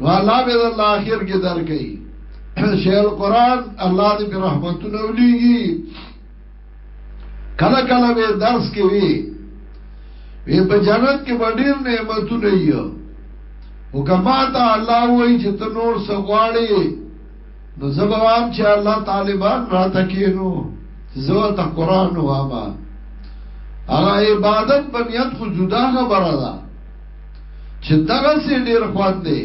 نو الله به د الله اخر کې درکې شیل قران الله دې په رحمتونو ولېږي کله کله به درس کې وي وی په جنت کې ډېر نعمتونه یې او کما ته الله وایي چې ته نور سغواړي نو زبوام چې الله طالبان را تکینو زو ته قران واما هغه عبادت بنیت خو جدا خبره ده چې دغه سي ډیر خوان دی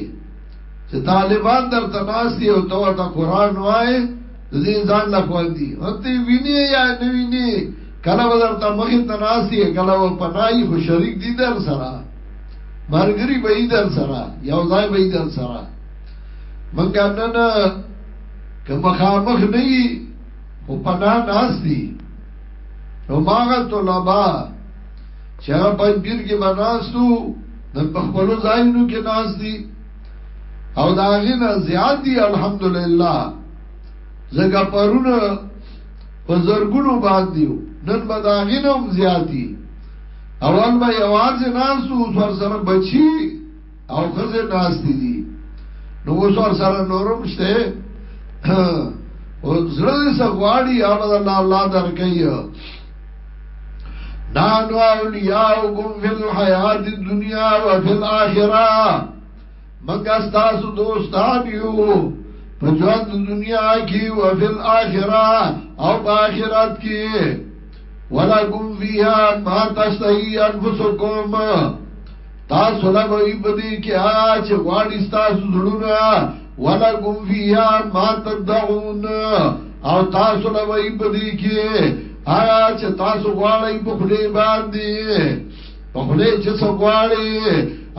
چې طالبان در تناسي او تو ته قران وای دې ځان لا خوان دي هته ویني یا نه ویني کله ودر ته مخه تناسي کله و پناي خو شریک دي در سره مرګري به در سره یو ځای به در سره منګا نه نه که مخامخ نه یي خو پنا ناس دي نو ماغه طلبه چې هغه پنځیر کې بناستو نن په خپل ځایونو کې ناس دي او دا غینه زیات دي الحمدلله زګه پرونه په زرګونو باندې نن به دا غینه هم زیات دي اول به یوازې ناسو ور سره بچي او خزه ناشتي دي نو اوس ور سره نورم شته او زړه دې سغواړي هغه الله الله درکې نانو اولیاءکم فی الحیات الدنیا و فی الاخرہ منگا ستاسو دوستان یو په ژوند دنیا کې او په آخرت او په آخرت کې ولکم فیها ما تشتهی انفسکم تاسو له وی په دې کې هغه چې غواړي تاسو زړونه ولګم فیا ما تدعون او تاسو له وی په دې کې هغه چې تاسو غواړي په خله باندې په خله چې څو غواړي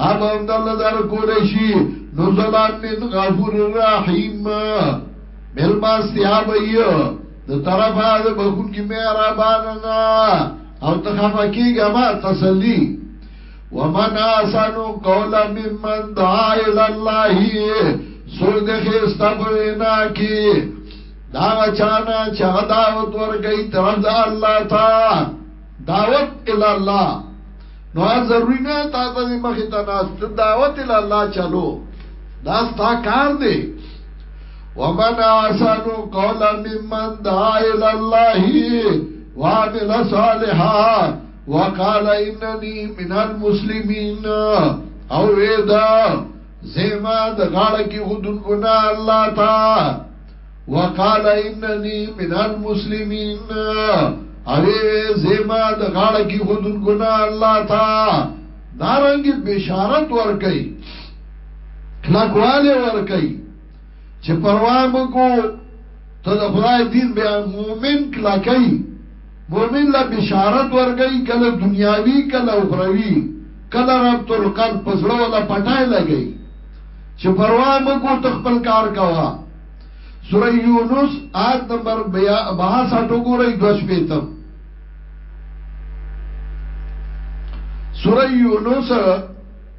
هغه هم دل در کول شي نو زلام من غفور الرحیم ملما سیاب ایو د طرفه د بخون کی مهربان نه او تخفکی گما تسلی ومن احسن قولا ممن دعا الى الله سوک دے خیستا پوینا کی داغا چانا چاگا دعوت ورگئی طرف دا اللہ تا دعوت الى اللہ نو آن ضروری نو ہے تا تا دی مخی تا ناس تو دعوت الى اللہ چلو داس تا کار دے ومن احسن قولا ممن دعا الى الله وعمل صالحا وقال انني من المسلمين او ودا زما د غاړه کې خودن کو نه الله تا وقال انني من المسلمين او زما د غاړه کې خودن کو نه الله تا دارنګ بشارت ور کوي کلکواله ور کوي چې پروا مکو ته د خدای دین بیا مومن کلکای مومن له بشارت ورګی کله دنیاوی کله اخروی کله ربط القلب په زړه ولا پټای لګی چه پروا مکو ته خپل کار کوه سوره یونس آیت نمبر بهاسټ وګورئ دوه شپېتم سوره یونس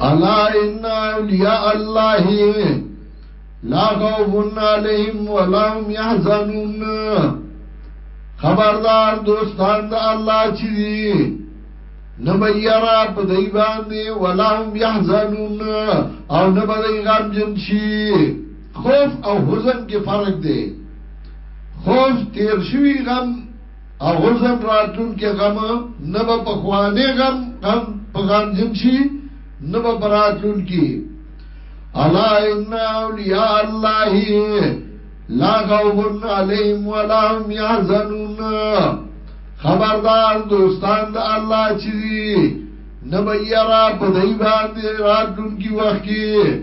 الا ان اولیاء الله لا خوف علیهم ولا هم يحزنون خبردار دوستان د الله چې دي نبیرا په دی باندې ولا هم يحزنون او نبدای غم جن شي خوف او حزن کې فرق دی، خوف تېر شوی غم او حزن راتلونکی غم، نه به پخوانی غم په غمجن شي نه به په راتلونکي، الا ان اولیاء الله لا خوف علیهم ولا هم یحزنون، خبردار دوستان د الله چې دي نه به یره په دوی باندې راتلونکي وخت کې.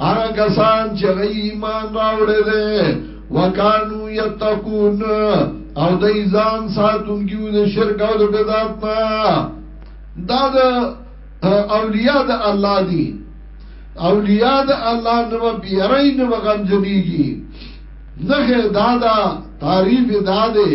هغه کسان چې غي ایمان راوړې ده وکانو یتقون او د ایزان ساتونکیو د شرک او د بدعت نه دا د اولیاء د الله دی اولیاء د الله نو بیرای نو غمجنیږي نه دا دا تعریف دا دی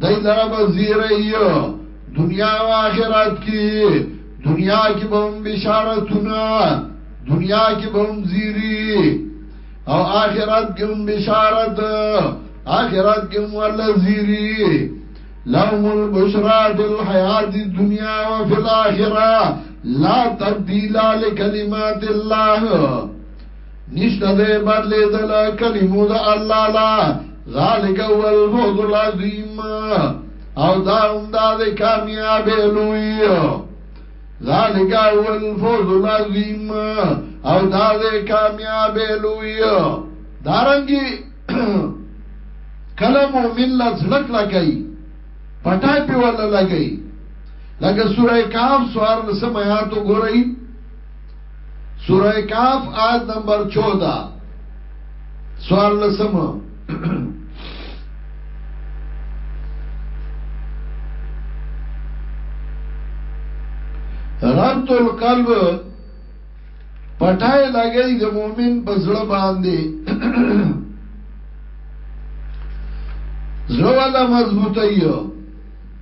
دای لره به زیری دنیا او آخرت کې دنیا کې به هم بشارتونه دنیا کې به هم زیری او آخرت کې هم بشارت آخرت کې هم الله زیری لهم البشرى في الحياة الدنيا وفي الآخرة لا تبديل لكلمات الله نشته ده بدلی دل کلمو ده اللہ لا ذالک هو الفوز العظیم او دا هم دا ده کامیاب لوی ذالک هو الفوز العظیم او دا ده کامیاب لوی دارنگی کله مومن لا زړک لګی پټای په ولا لګی لکه سوره کاف سوار لسم آیات وګورئ سورہ کاف آیت نمبر 14 سوار لسم ربط القلب پټای لګی د مؤمن په زړه باندې زړه ولا مضبوطه یو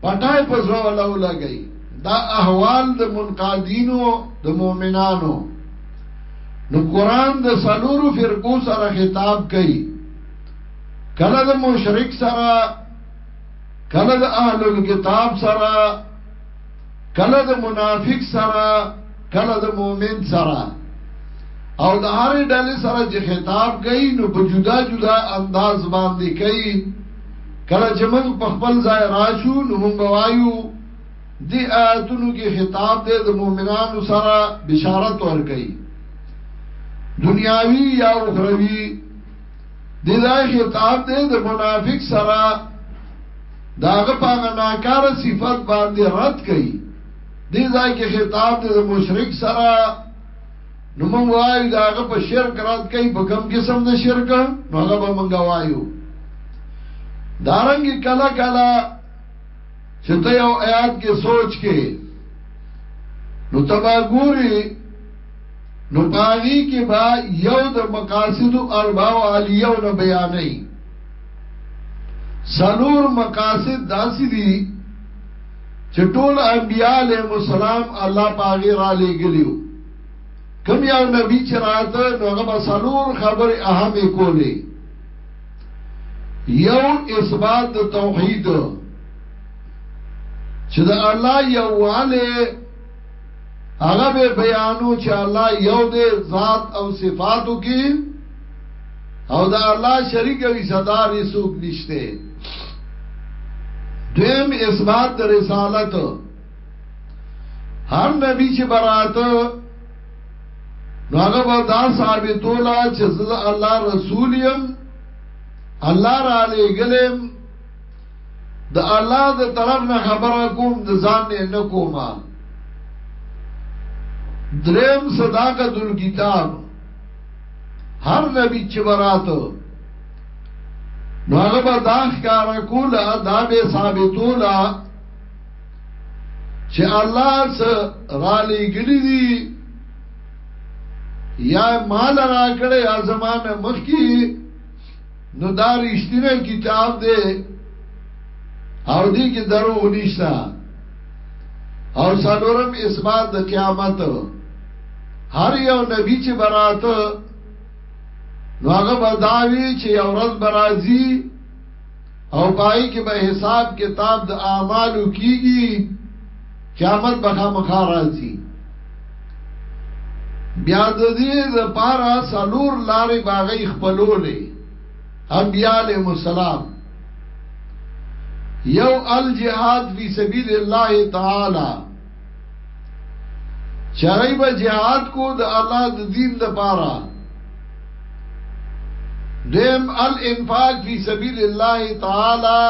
پټای په زولو لګی دا احوال د منقادینو د مؤمنانو نو قران د سلورو فرقو سره خطاب کوي کله د مشرک سره کله د اهل الكتاب سره کله د منافق سره کله د مؤمن سره او د هر ډلې سره چې خطاب کوي نو په جدا جدا انداز باندې کوي کله چې موږ په خپل ځای راشو نو موږ وایو دی آیاتونو کې خطاب دی د مؤمنانو سره بشارت ورکړي دنیاوی یا اخروی دی دا خطاب دی د منافق سره داغه پاغه ناکار صفت باندې رد کړي دی ځای کې خطاب دی د مشرک سره نو مونږ وایو دا هغه په شرک رات کوي په کم قسم د شرک نو هغه به مونږ وایو دارنګ کلا کلا چې ته یو آیات کې سوچ کې نو تبا ګوري نو پاغي کې با یو د مقاصد اربع او عالیو نه بیانې سلور مقاصد داسې دي چې ټول انبياء عليهم السلام الله په هغه را لېږليو کم یو نبی چې راته نو هغه به سلور خبرې اهمې کولې یو اثبات د توحید چې د الله یواله هغه به بیانو چې الله یو دی ذات او صفاتو کې او دا الله شریک او صدار سوق نشته دیم اثبات د رسالت هر نبی چې برات نو هغه به دا ثابتولا چې زه الله رسول يم الله را لېګلم د الله د طرف نه خبره کوم د ځان نه نه کوم دریم صداقت الكتاب هر نبی چې براتو نو هغه به دا ښکار کوله دا به ثابتوله چې الله سره را لېګلې دي یا مال را کړې ازمانه مخ کی نو دا رښتینه کتاب دی او دی کې دروغ نشته او سالورم اثبات د قیامت هر یو نبی چې براته نو هغه بداوی چې یو ورځ برازي او پای کې به حساب کتاب د اعمالو کیږي قیامت به خامخا راځي بیا د دې د پاره سلور لارې باغې خپلولې انبیاء علیهم السلام یو الجهاد فی سبیل الله تعالی چاغی به جهاد کو د الله د دین د پاره دیم الانفاق فی سبیل الله تعالی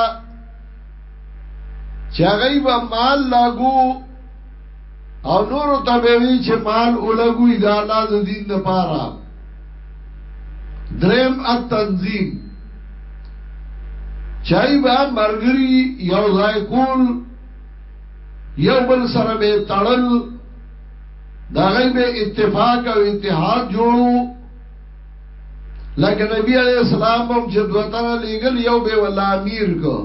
چې هغه به مال لاګو او نور ته به وی چې مال ولګوي دا الله د دین لپاره دریم التنظیم چای به مرګري یو ځای کول یو بل سره به تړل دا غي به اتفاق او اتحاد جوړو لکه نبی علیہ السلام بم چې دوتنه لیګل یو به ولا امیر کو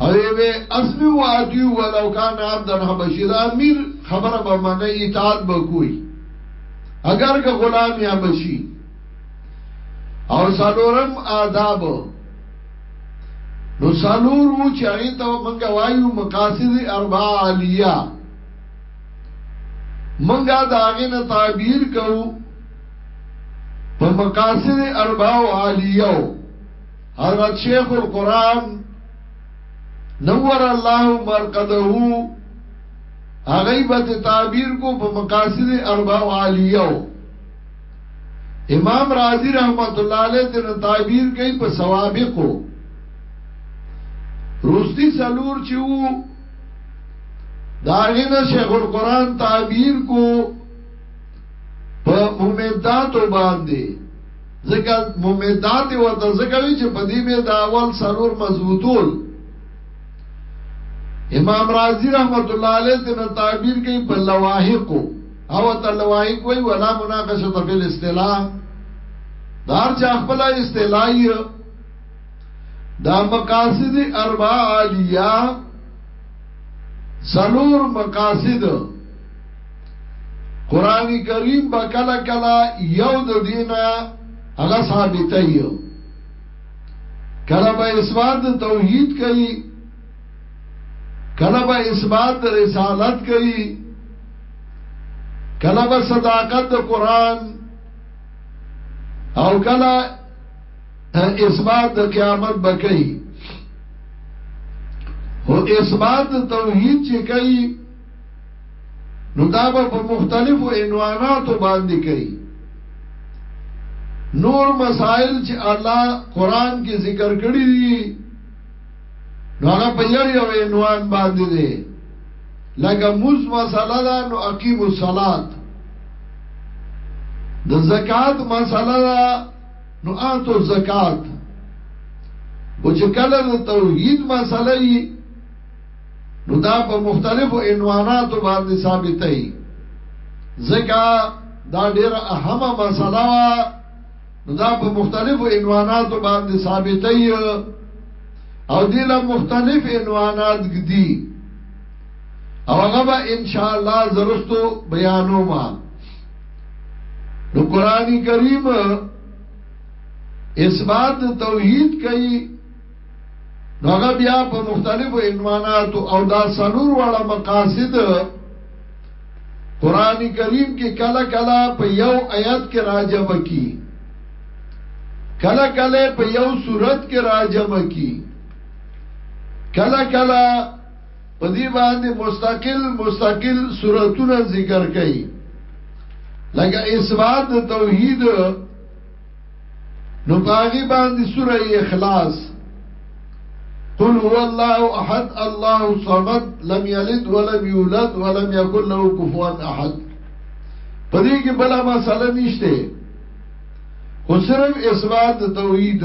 او به اسلم وادي ولو کان عبد الحبشي دا امیر خبره به منه اطاعت بکوي اگر که غلام یا بشي او سالورم آداب نو سالور وو چې هغه ته منګه وایو مقاصد اربع علیه منګه دا غینه تعبیر کو په مقاصد اربع عالیو حضرت شیخ القرآن نور الله مرقده اغیبت تعبیر کو په مقاصد اربع عالیو امام رازی رحمت الله علیه تن تعبیر کوي په سوابقو روستی سلور چې وو داغی نه شیخ القرآن تعبیر کو په ممیداتو باندې ځکه ممیدات ورته ځکه وی چې په دې به د اول سلور مضبوطول امام رازی رحمت الله علیه تن تعبیر کوي په لواحق او ته لواحق وی ولا مناقشه فی الاصطلاح دار چا خپل اصطلاحي دا مقاصد اربع عالیه سلور مقاصد قران کریم با کلا کلا یو د دینا هغه ثابت ایو کله به اثبات د توحید کوي کله به اثبات د رسالت کوي کله به صداقت د قران او کله اثبات د قیامت به کوي هو اثبات د توحید چې کوي نو دا به په مختلفو عنواناتو باندې کوي نور مسائل چې الله قران کې ذکر کړی دي نو هغه په یو یو عنوان باندې دي لکه موز مسله ده نو اقیم الصلات د زکات مسله ده نو آتو زکات خو چې کله د توحید مسله یي نو دا په مختلفو عنواناتو باندې ثابته یي ځکه دا ډیره اهمه مسله وه نو دا په مختلفو عنواناتو باندې ثابته یي او دې له مختلف عنوانات دي او هغه به ان شاء الله زرستو بیانوم نو قران کریم اثبات توحید کوي نو هغه بیا په مختلفو عنواناتو او دا سلور واړه مقاصد قران کریم کې کله کله په یو آیت کې راجم کی کله کله په یو صورت کې راجم کی کله کله په دې باندې مستقل مستقل صورتونه ذکر کړي لکه اثبات د توحید نو باغی باندې سوره اخلاص قل هو الله احد الله الصمد لم يلد ولم يولد ولم يكن له كفوا احد په دې کې بل مسله نشته خو صرف اثبات توحید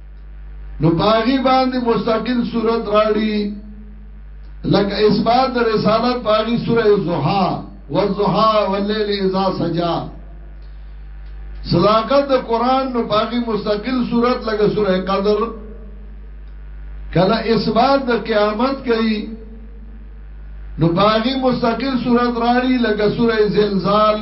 نو پاغي باندې مستقل صورت راړي لکه اثبات رسالت پاغي سوره زوحا والزوحا والليل اذا سجا صداقت د قران نو پاغي مستقل صورت لکه سوره قدر کله اثبات د قیامت کوي نو پاغي مستقل صورت راړي لکه سوره زلزال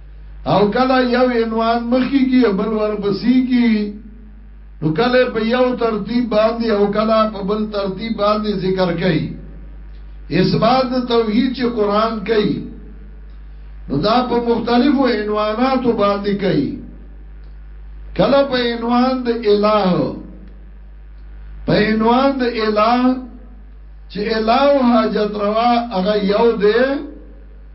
او کله یو عنوان مخی کی او بل ورپسی کی نو کله په یو ترتیب باندې او کله په بل ترتیب باندې ذکر کئی اثبات د توحید چې قران کوي نو دا په مختلفو عنواناتو باندې کوي کله په عنوان د الٰه په عنوان د الٰه چې الٰه حاجت روا هغه یو دی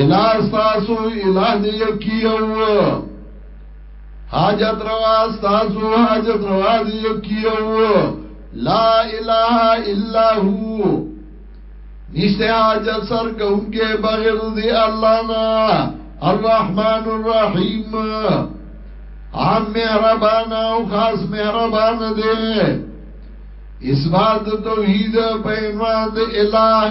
الہ ستاسو الہ دی یکیو حاجت روا ستاسو حاجت روا دی یکیو لا الہ الا هو نشته حاجت سر کونکه بغیر دی الله نا الرحمن الرحیم عام مهربان او خاص مهربان دی اثبات توحید په عنوان د الہ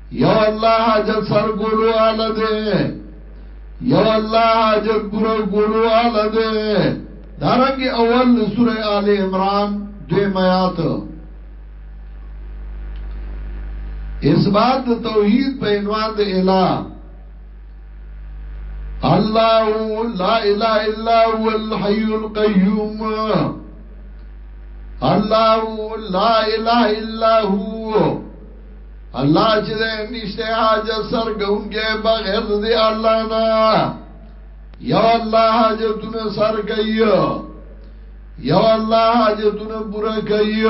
یو الله حاجت سر ګولو آله دے یو الله حاجت پورا ګولو آله دے دارنګ اول سوره آل عمران دوی میات اثبات توحید په عنوان د الہ الله لا اله الا هو الحي القيوم الله لا اله الا هو الله چې نشته حاج سرګون کې بغیر د الله نه یو الله حاجتونه سر کوي یو الله حاجتونه پورا کوي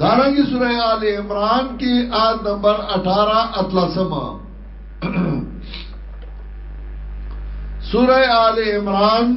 دارنګي سوره آل عمران کې آیت نمبر 18 اتلسم سوره آل عمران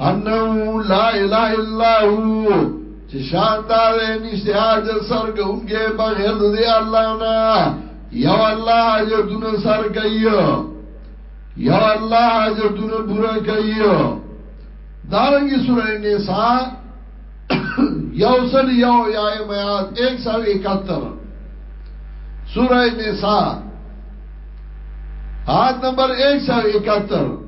انه لا اله الا هو چې شان دار نشته حاج سر کوونکې بغیر د الله نه یو الله حاجتونه سر کوي یو الله حاجتونه پورا کوي دارنګي سورې نساء یو سل یو یا میات 171 سورې نساء آیت نمبر 171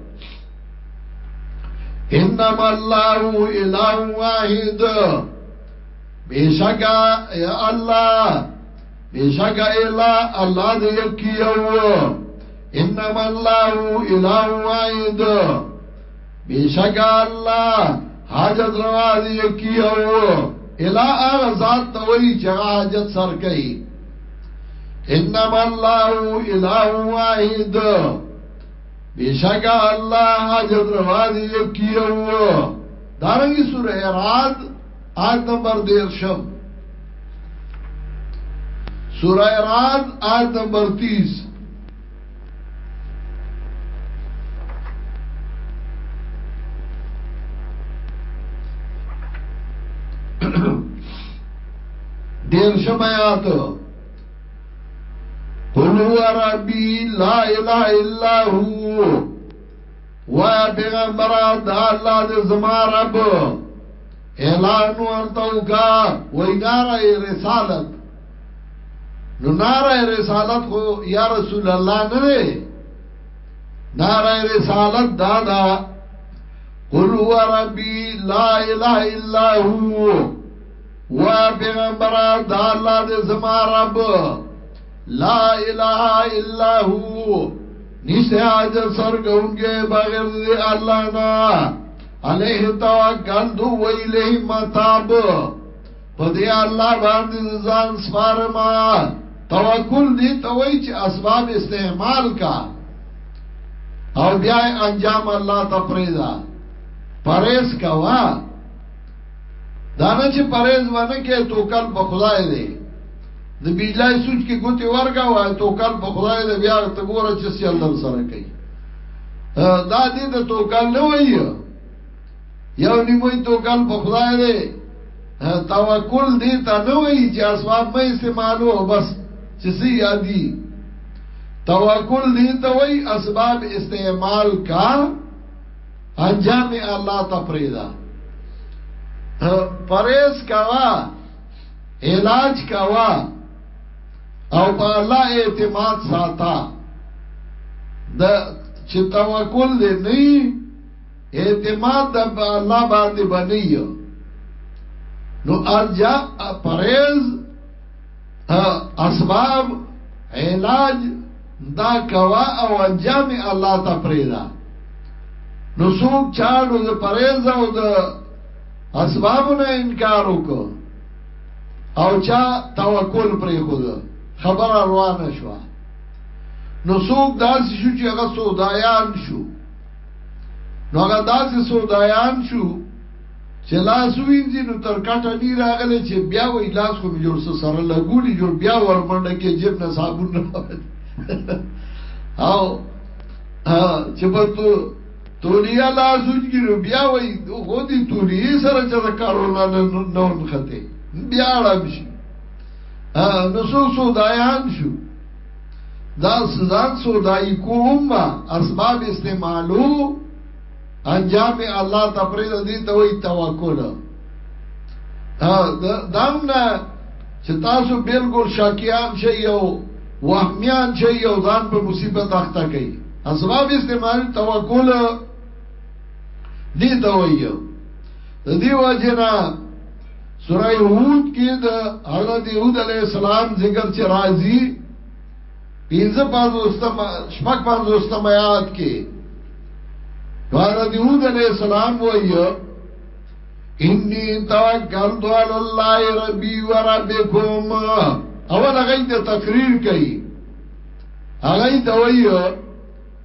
انما الله اله واحد بیشکا یا الله بیشکا الا الله دې یکیو انما الله اله واحد بیشکا الله حاجت روا دې یکیو الا هغه ذات ته وایي چې حاجت سر کوي انما الله اله واحد بیشک الله حاجت روا دی یکیو دارنګي سوره رعد آیت نمبر 13 سوره رعد آیت نمبر 30 دیر شمایات قل هو ربی لا الہ الا هو وایا پیغمبر دا الله دې زما رب اعلان ورتو کا وای ناره رسالت نو ناره رسالت خو یا رسول الله نه دی ناره رسالت دا دا قل هو ربی لا اله الا هو وای پیغمبر دا الله دې زما رب لا اله الا هو نشته حاج سر کوونکې بغیر دې الله نه علیه توکل دو ویلیه متاب په دې الله باندې ځان سپارما توکل دې توي چې اسباب استعمال کا او بیا انجام الله ته پریدا پرېس کوا دانه چې پرېز ونه کې توکل په خدای دی د بیجلای سوچ کې ګوتې ورګا وای توکل په خدای دی بیا ته ګوره چې سیال در سره کوي دا دې د توکل نه وایي یو نیمه توکل په خدای دی توکل دې ته نه وایي چې اسباب مې استعمالو او بس چې سي یادي توکل دې ته وایي اسباب استعمال کا انجام الله ته پریدا پرېز کوا علاج کوا او په الله اعتماد ساته د چې توکل دې نه اعتماد د الله باندې بنئ نو ارجا پرېز اسباب علاج دا کوا او انجام الله ته پریدا نو څوک چاړو د پرېز او د اسبابونه انکار وکړو او چا توکل پرې خو ده خبره روانه شو نو څوک داسې شو چې هغه سودایان شو نو هغه داسې سودایان شو چې لاس وینځي نو تر کټه نی راغلی چې بیا وی لاس خو مې جوړ سره لګولي جوړ بیا ورمنډه کې جیب نه صابون نه او چې په تو تولیا لاس وینځي نو بیا وی خو دې تولی سره چې کارونا نه نون خته بیا اړم شي نو سو سو دایان شو دا سزان سو دای کوم اسباب استعمالو انجام الله ته پرې د دې ته وي توکل دا هم نه چې تاسو بالکل شاکیان شئ یو وهمیان شئ یو ځان په مصیبت اخته کړئ اسباب استعمال توکل دې ته وي د دې وجنه سورہ یهود کې د حضرت یهود علی السلام ذکر چې راځي پینځه پنځوستم شپږ پنځوستم آیات کې حضرت یوسف علیہ السلام وایو انی توکلت علی الله ربی و ربکم اول هغه د تقریر کوي هغه ته وایو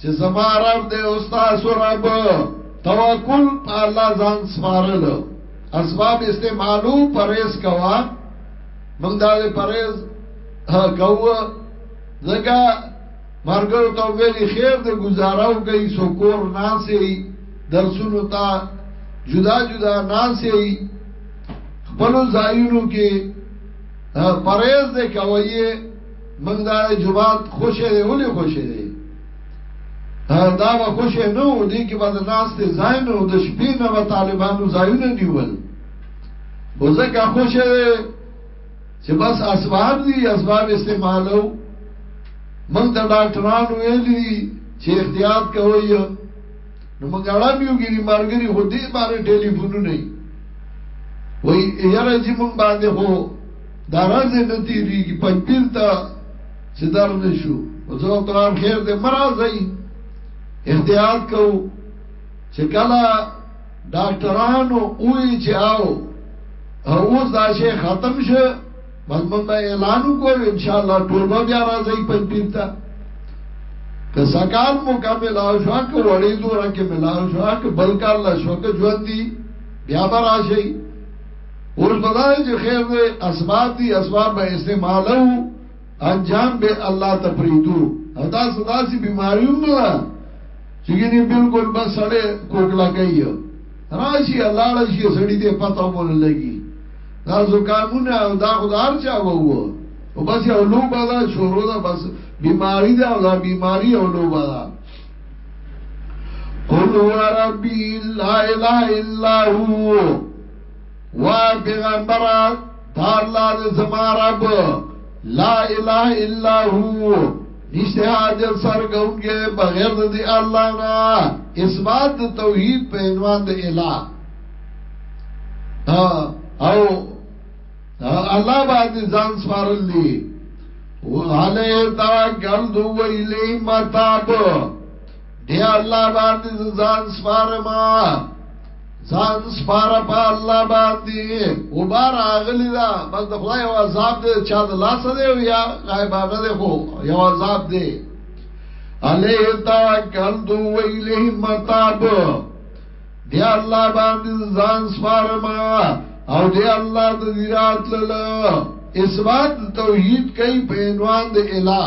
چې زما رب دې او ستاسو رب توکل په الله ځان سپارل اسباب استعمالو پرېز کوا موږ دا دې پرېز کوو ځکه مرګو ته ویلي خیر دې گزاراو کوي سو کور ناسي درسونو ته جدا جدا ناسي خپل ځایونو کې پرېز دې کوي موږ دا جماعت خوشې دی ولې خوشې دی دا به خوشې نه و دې کې به د ناستې ځای نه و د شپې نه به طالبانو ځایونه نیول خو ځکه خوشې دی چې بس اسباب دي اسباب استعمالو موږ د ډاکټرانو ویلي چې احتیاط کوئ نو موږ اړم یو ګری مرګري خو دې باندې ټلیفونونه وي وای یاره چې موږ باندې خو دا راځي نه تیریږي پنځپیر ته چې در نشو او زه ترام خیر دې مرزي احتیاط کو چې کله ډاکټرانو وی چې آو اوس دا شی ختم شه بس مونږ به اعلان وکړو ان شاء الله ټول به بیا راځي پنځپیر ته که سکار مو کا ملاو شو که وړې دوره کې ملاو شو که بلکال لا شو که ژوند دی بیا به راشي اوس به دا وي چې خیر دی اسباب دي اسباب به استعمالو انجام به الله ته پریدو او دا سداسي بیماری هم نه چې ګینه بالکل بس سړی کوکلا کوي راشي الله راشي سړی دې پته مون لګي دا زکامونه او دا خدار چا وو او بس یو لو بازا شروع ده بس بیماری ده او دا بیماری او لو بازا قل هو ربي لا اله الا هو وای پیغمبر دا الله دې زما رب لا اله الا هو نشته حاجت سرګونګه بغیر د دې الله نه اثبات د توحید په عنوان د الہ او الله باندې ځان سپارل دي وعليه توکل دو ویلی مطاب دی الله باندې ځان سپارما ځان سپار په الله باندې او بار اغلی دا بس د خدای او عذاب دې چا د لاس دې یا غایبانه دې خو یو عذاب دې علیه توکل دو ویله متاب دی الله باندې ځان سپارما او دی الله د ذات لاله اثبات توحید کوي په عنوان د الہ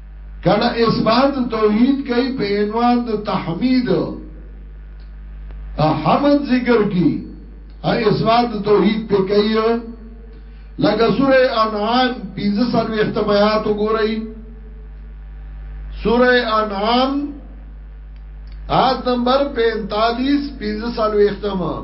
کله اثبات توحید کوي په عنوان د تحمید حمد ذکر کی اثبات توحید په کوي لکه سوره انعام 45 ختمات وګورئ سوره انعام آیت نمبر 45 45 ختمات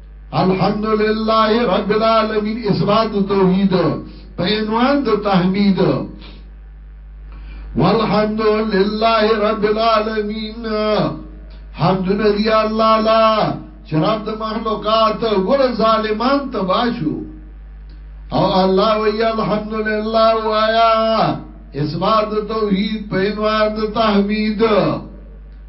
الحمد لله رب العالمین اثبات توحید په عنوان د تحمید والحمد لله رب العالمین حمد ندی الله لا چې رب د مخلوقات ګور ظالمان تباشو او الله وی الحمد لله وایا اثبات توحید په عنوان د تحمید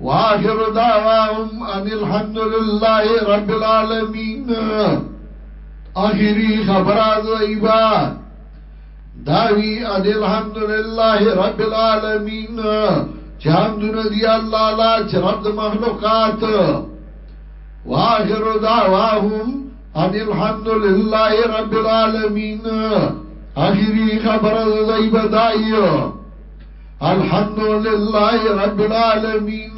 واخر دعواهم ان الحمد لله رب العالمين اخری خبرات ایبا داوی ان الحمد لله رب العالمين چاندن دی اللہ لا چرد مخلوقات واخر دعواهم ان الحمد لله رب العالمين اخری خبرات ایبا دائیو الحمد لله رب العالمین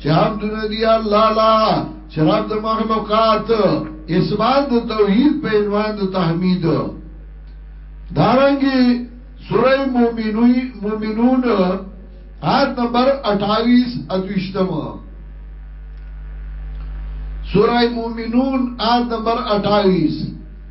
چې حمدونه دی الله لا چې رب د مخلوقات اثبات د توحید په عنوان د تحمید دارنګي سوره مومنون مومنون آیت نمبر 28 اتوشتم سوره مومنون آیت نمبر 28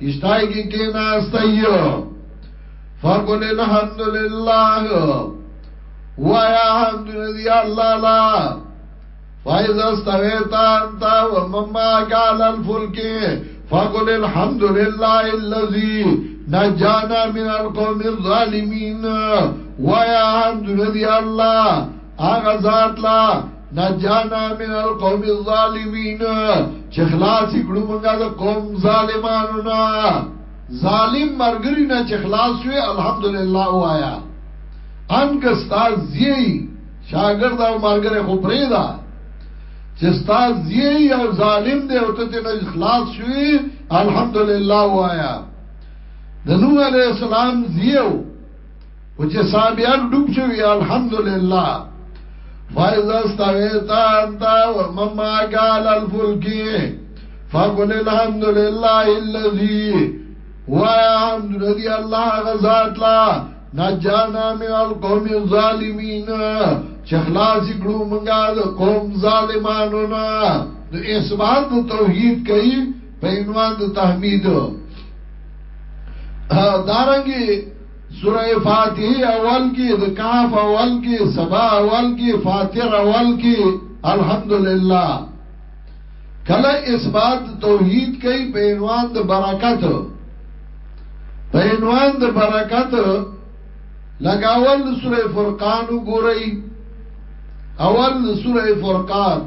کشتای کې کې ناستایو فقل الحمد لله ويا حمد رضي الله لا فإذا استويت أنت ومما قال الفلك فقل الحمد لله الذي نجانا من القوم الظالمين ويا حمد رضي الله هغه ذات لا نجانا من القوم الظالمین چې خلاص کړو مونږه د قوم ظالمانو نه ظالم مرګری نه چې خلاص شوی الحمدلله وایا انګ استاد زی شاګرد او مرګره خو پریدا چې استاد زی یو ظالم دی او ته نه خلاص شوی الحمدلله وایا د نوح علی السلام زیو او چې صابیان ډوب شوی الحمدلله فایز استویت انت مما قال الفلکی فقل الحمدلله الذي وایا حمد ندی الله غزاد لا نجانا من القوم الظالمین چې خلاص کړو مونږه د قوم ظالمانو نه د اثبات د توحید کوي په عنوان د تحمید دارنګي سوره فاتحه اول کې د کاف اول کې سبا اول کې فاطر اول کې الحمدلله کله اثبات توحید کوي په عنوان د برکت په عنوان د برکت لګاول سوره فرقان وګورئ اول سوره فرقان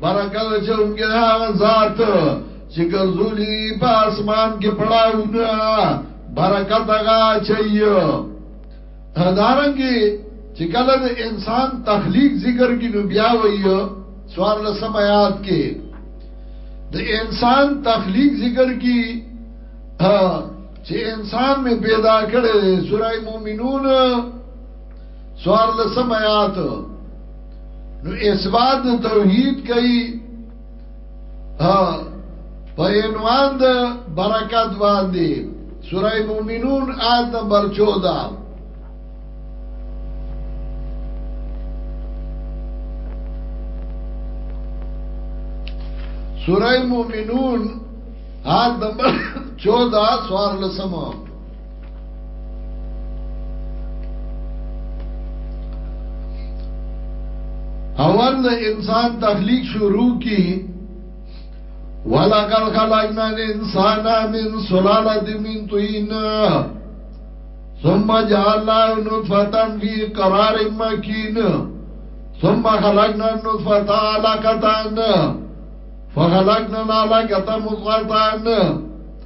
برکل چونکه هغه ذات چې ګرځولي په اسمان کې پړاونه برکت هغه چایو دارنګي چې کله د انسان تخلیق ذکر کې نو بیا وایو سوار لسم آیات کې د انسان تخلیق ذکر کې چې انسان می پیدا کړي سورای مومنون سوار لسم آیات نو اثبات توحید کئی په عنوان د برکت باندې سوره مومنون آیت نمبر 14 سوره مومنون آیت نمبر 14 سوار لسمه اول د انسان تخلیق شروع کی ولا کل خلقنا الانسان من سلاله من طين ثم جعلنا نطفه في قرار مكين ثم خلقنا النطفه علقه فخلقنا العلاقة مضغطان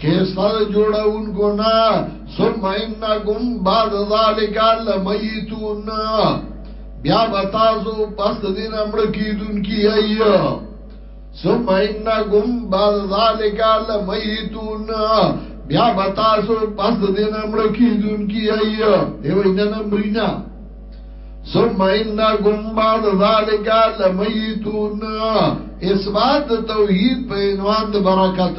خیسته د جوړونکو نه ثم انکم بعد ذالک لمیتون بیا بتاسو پس دین امر کیدون کی ای ثم انکم بعد ذالک لمیتون بیا بتاسو پس دین امر کیدون کی ای دی وینا نمرینا ثم انکم بعد ذالک لمیتون اثبات توحید په عنوان د برکت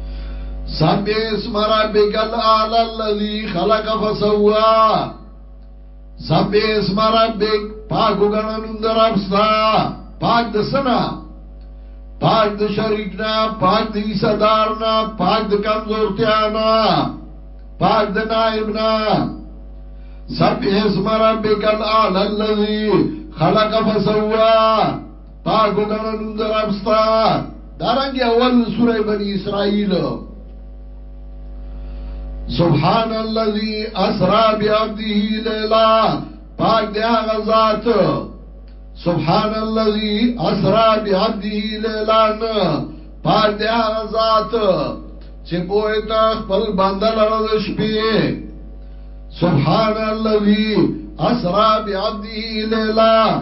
سبح اسم ربک الاعلى الذي خلق فسوى سبح اسم ربک پاک وګڼه نوم د رب ستا پاک د سنا پاک د شریک نه پاک د صدر نه پاک د کمزورتیا نه پاک د نائب نه سبح اسم ربک الاعلى الذي خلق فسوى پاک و ګڼه نوم در ابستا دارنګ اول سوره بنی اسرائیل سبحان الذي اسرا بعبده ليلا پاک دی هغه ذات سبحان الذي اسرا بعبده ليلا پاک دی هغه ذات چې بوې تا خپل بنده لره د شپې سبحان الذي اسرا بعبده ليلا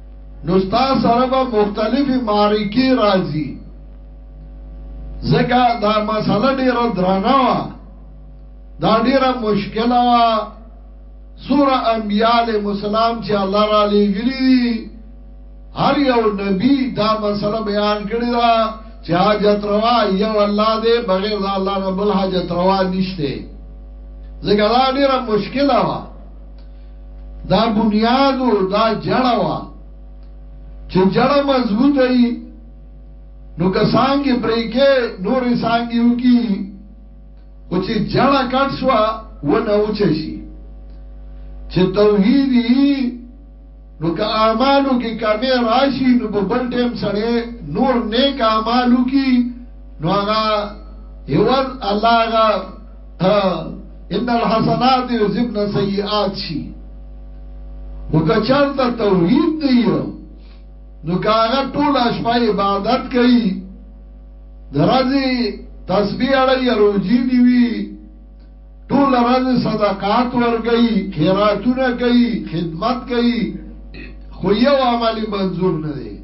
نو ستا سره به مختلفې معرکې راځي ځکه دا مسله ډېره درنه وه دا ډېره مشکله وه سوره انبیاء علیهم السلام چې الله را لېږلي دي هر یو نبی دا مسله بیان کړې ده چې حاجت روا یو الله دی بغیر د الله نه بل حاجت روا نشته ځکه دا ډېره مشکله وه دا بنیاد او دا جړه وا چې جړه مضبوطه وي نو که څنګه پرې کې نورې څنګه یو کی او چې جړه کټ شو و نه اوچ شي چې توحیدی نو که اعمالو کې کمی راشي نو په بل ټیم سره نور نیک اعمالو کې نو هغه یوز الله هغه ان الحسنات یذبن سیئات شي وکړه چرته توحید دی نو کاغه ټول شپه عبادت کوي درځي تسبیح اړي روزي نیوي ټوله ورځ صدقات ورګی خیراتونه کوي خدمت کوي خو یو عمل منظور نه دی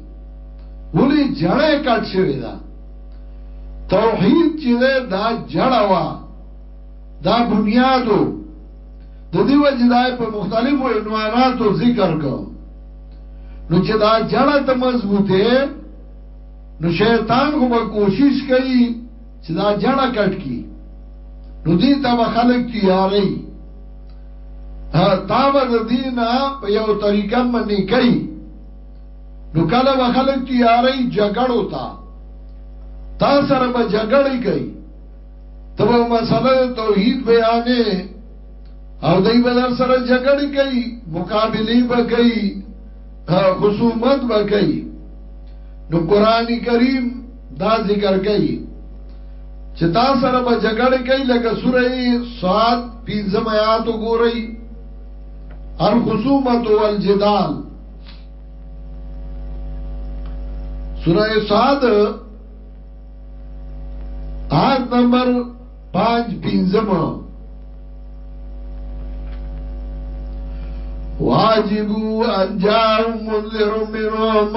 ولی جړه کټ شوی دا توحید چې دا جړه وا دا بنیادو د دې وجه دا په مختلفو عنواناتو ذکر کو نو چې دا جړه ته مضبوطه نو شیطان خو به کوشش کوي چې دا جړه کټ کی نو دې ته به خلک تیارې ها تا به د دینه په یو طریقه منی کوي نو کله به خلک تیارې جګړو تا تا سره به جګړې کوي ته به مسله توحید بیانې او دای به در سره جګړې کوي مقابله به کوي خصومت به کوي نو قران کریم دا ذکر کوي چې تا سره به جګړه کوي لکه سوره صاد پنځم آیات وګورئ الخصومت والجدال سوره صاد آیت نمبر 5 پنځم واجبوا ان جاءهم منذر منهم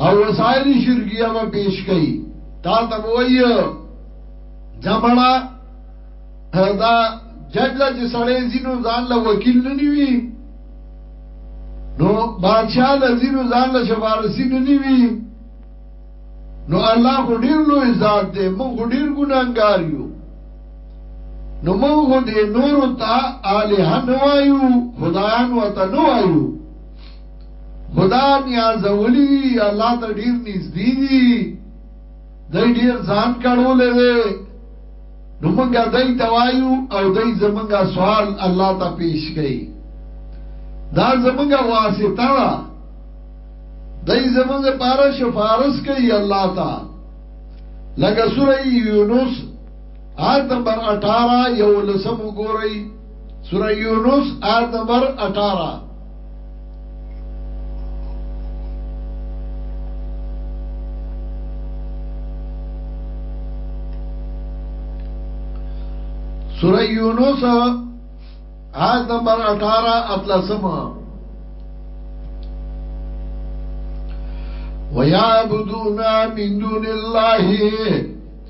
او وسائل شرکیه به پیش کئی تا تا بوئی جمعڑا دا جج لا چه سڑے زینو زان لا وکیل ننیوی نو بادشاہ لا زینو زان لا شفارسی ننیوی نو الله خو ډیر لوی ذات دی مونږ خو ډیر ګناګار یو نو مونږ خو دې نور ته الہ نه وایو خدایان وته نه وایو خدا نیازولی دی الله ته ډیر نږدې دی دی ډیر ځان کړولې دی نو مونږه دای ته وایو او دای زمونږه سوال الله ته پیش کړي دا زمونږه واسطه ده دای زمونږ لپاره شفارس کوي الله ته لکه سوره یونس آیت نمبر 18 یو لسم ګورئ سورہ یونس آیت نمبر 18 سورہ یونس آیت نمبر 18 اتلسم وَيَعْبُدُونَ مِن دُونِ اللَّهِ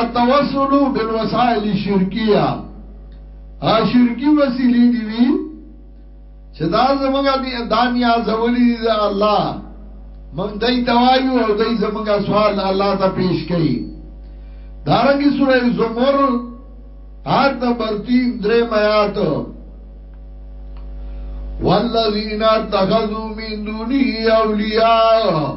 التوسل بالوسائل الشرکیه ها شرکی وسیلی دی وی چې دا زمونږه دی دا نیاز ولی دی دا الله مونږ دای توایو او دای زمونږه سوال الله ته پیش کړي دارنګي سوره زمر آیت نمبر 3 درې میات والذین اتخذوا من دونه اولیاء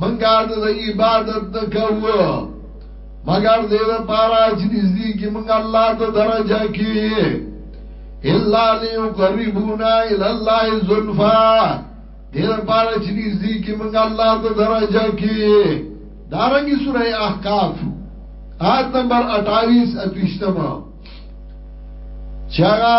منګه د دی عبادت نه کوو مگر دې د پاره چې نږدې کې موږ الله ته درجه کې الا ليقربونا الى الله زلفا دې د پاره چې نږدې کې موږ الله ته درجه کې دارنګي سوره احقاف آیت نمبر 28 اتوشتما چاگا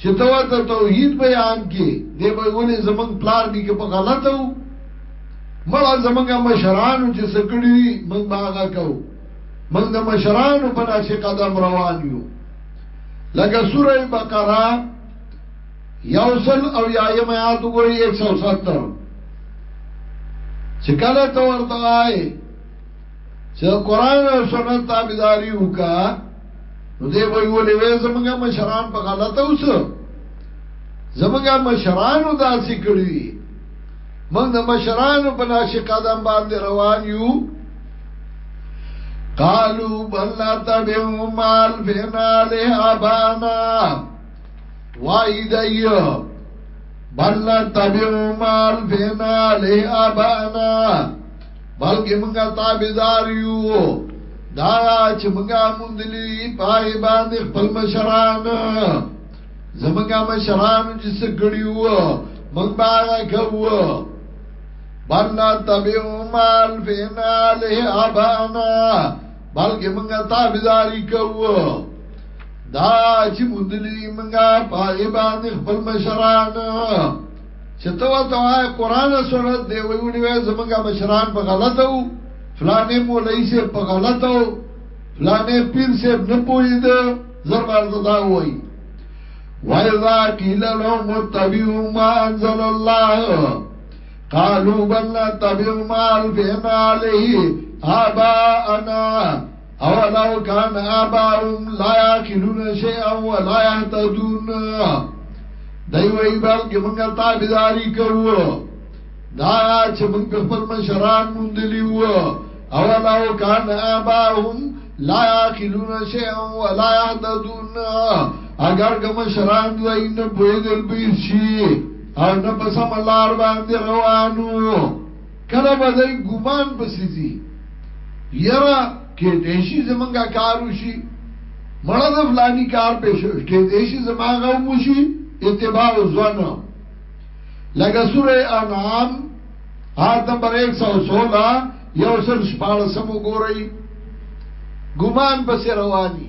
چې ته ورته توحید بیان کې دی به ولې زمنګ پلار نیکه په غلطه وو مړه زمنګه مشرانو چې سکړی دي موږ باغه کو موږ د مشرانو په نقش قدم روان یو لکه سوره بقره یوصل او یایم آیات وګورئ 170 چې کله ته ورته آئے چې قرآن او سنت تابعداري وکړه نو دی به ویلې وې زمونږه مشران په غلطه اوس زمونږه مشرانو داسې کړی موږ د مشرانو په ناشې قدم باندې روان یو قالو بل لا تبعو مال فینا له ابانا وای دیو بل لا تبعو مال فینا له ابانا بلکې مونږه تابعدار یو دا چې مونږه مونږ دلی پای باندې خپل مشران زمونږه مشران چې سګړیو مونږ باغه کوو برنا تبیو مال فینا له ابانا بلکې مونږه تابعداري کوو دا چې مونږ دلی مونږه پای باندې خپل مشران چې ته ورته وای قران او سنت دی وی ونی وای زمونږه مشران په غلطه وو فلانه مولای سه په غلطه وو فلانه پیر سه نه پوید زر ورته دا وای وایذا قیل لهم اتبعوا ما انزل الله قالوا بل نتبع ما الفنا عليه آباءنا اولو کان آباهم لا یاقلون شیئا ولا یهتدون دی وی بلکې مونږه تابعداري کوو دا چې مونږ په خپل مشران موندلی وو اولو کان آباهم لا یاقلون شیئا ولا یهتدون اگر که مشران دوی نه پوهېدل به شي او نه په سمه لار باندې روانو کله به دی ګومان پسې ځي یره کیدای شي زمونږ کار وشي مړه د فلانی کار به شوی کیدای شي زما غوم وشي اتباع ځوان لکه سوره انعام آیت نمبر 116 یو سل شپاړسم وګورئ ګمان پسې رواني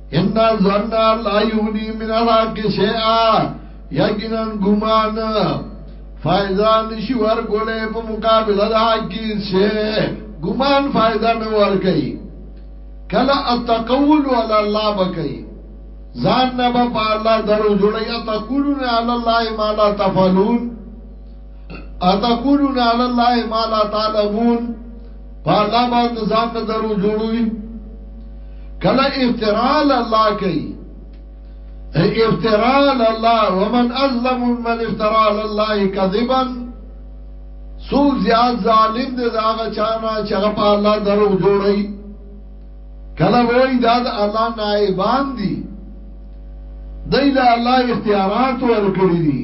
ان ظن لا یغنی من الحق شیئا یقینا ګمان فائدہ نشي ورکولې په مقابله د حق کې شی ګمان فائدہ نه ور کوي کله اتقول علی الله بکئی ځان نه په الله درو جوړي اتقولون علی الله ما لا تفعلون اتقولون علی الله ما لا تعلمون په الله باندې ځان نه درو جوړوي کله افترا الله کوي افترا الله ومن ازلم من افترا الله كذبا سو زیاد ظالم دې داغه چانا چې هغه په الله درو جوړي کله وای دا د الله نائبان دي دایله الله اختیارات ورکړي دي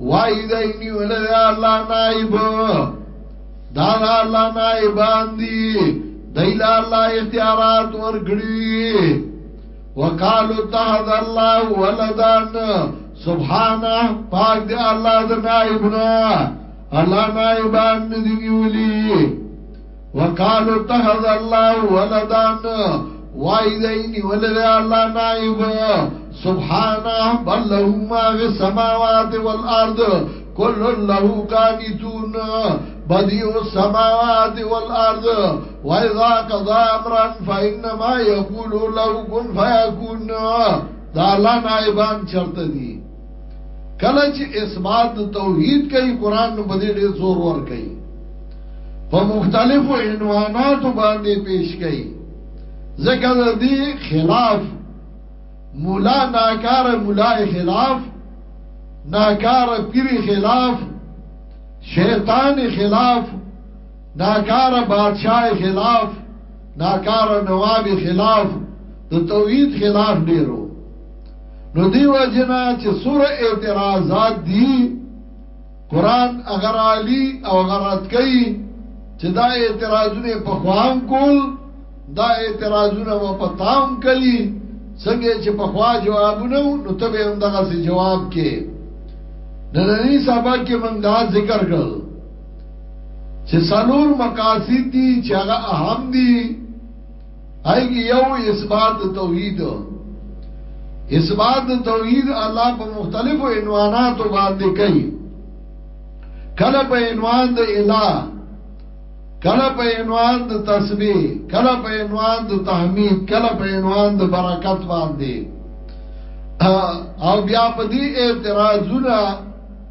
وای دای نیول دی الله نائب دا دا الله نائبان دی دی لا الله اختیارات ورګړي وقالو تحد الله ولدان سبحانه پاک دی الله د نائبنا الله نائبان دی نیولی وقالوا اتخذ الله ولدا وایدین ولد الله نائب سبحانه بل له ما في السماوات والارض كل له قانتون بديع السماوات والارض واذا قضى امرا فانما يقول له كن فيكون دا الله نائبان چرته دي کله چې اثبات د توحید کوي قران نو بده ډیر زور ور کوي په مختلفو عنواناتو باندې پیش کوي ځکه د دې خلاف مولا ناکار مولا خلاف ناکار پیر خلاف شیطان خلاف ناکار بادشاہ خلاف ناکار نواب خلاف د توحید خلاف ډیرو نو دی وجنا چې سور اعتراضات دي قران اگر علی او غرات کوي چې دا اعتراضونه په خوام کول دا اعتراضونه و په تام کوي څنګه چې په خوا جوابونه نو ته به هم دغه سي جواب کې نننی سبا کې موږ دا ذکر کړ چې سالور مقاصد دي چې هغه اهم دي ایګي یو اثبات توحید اثبات توحید الله په مختلفو عنواناتو باندې کوي کله په عنوان د الہ کله په عنوان د تسبیح کله په عنوان د تحمید کله په عنوان د برکت باندې او بیا په دې اعتراضونه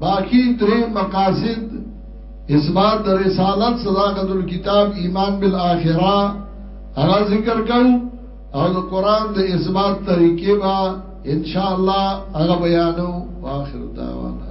باقی درې مقاصد اثبات د رسالت صداقت الكتاب ایمان بالآخره هغه ذکر کو او د قران د اثبات طریقې با ان شاء الله هغه بیانو واخر دعوانا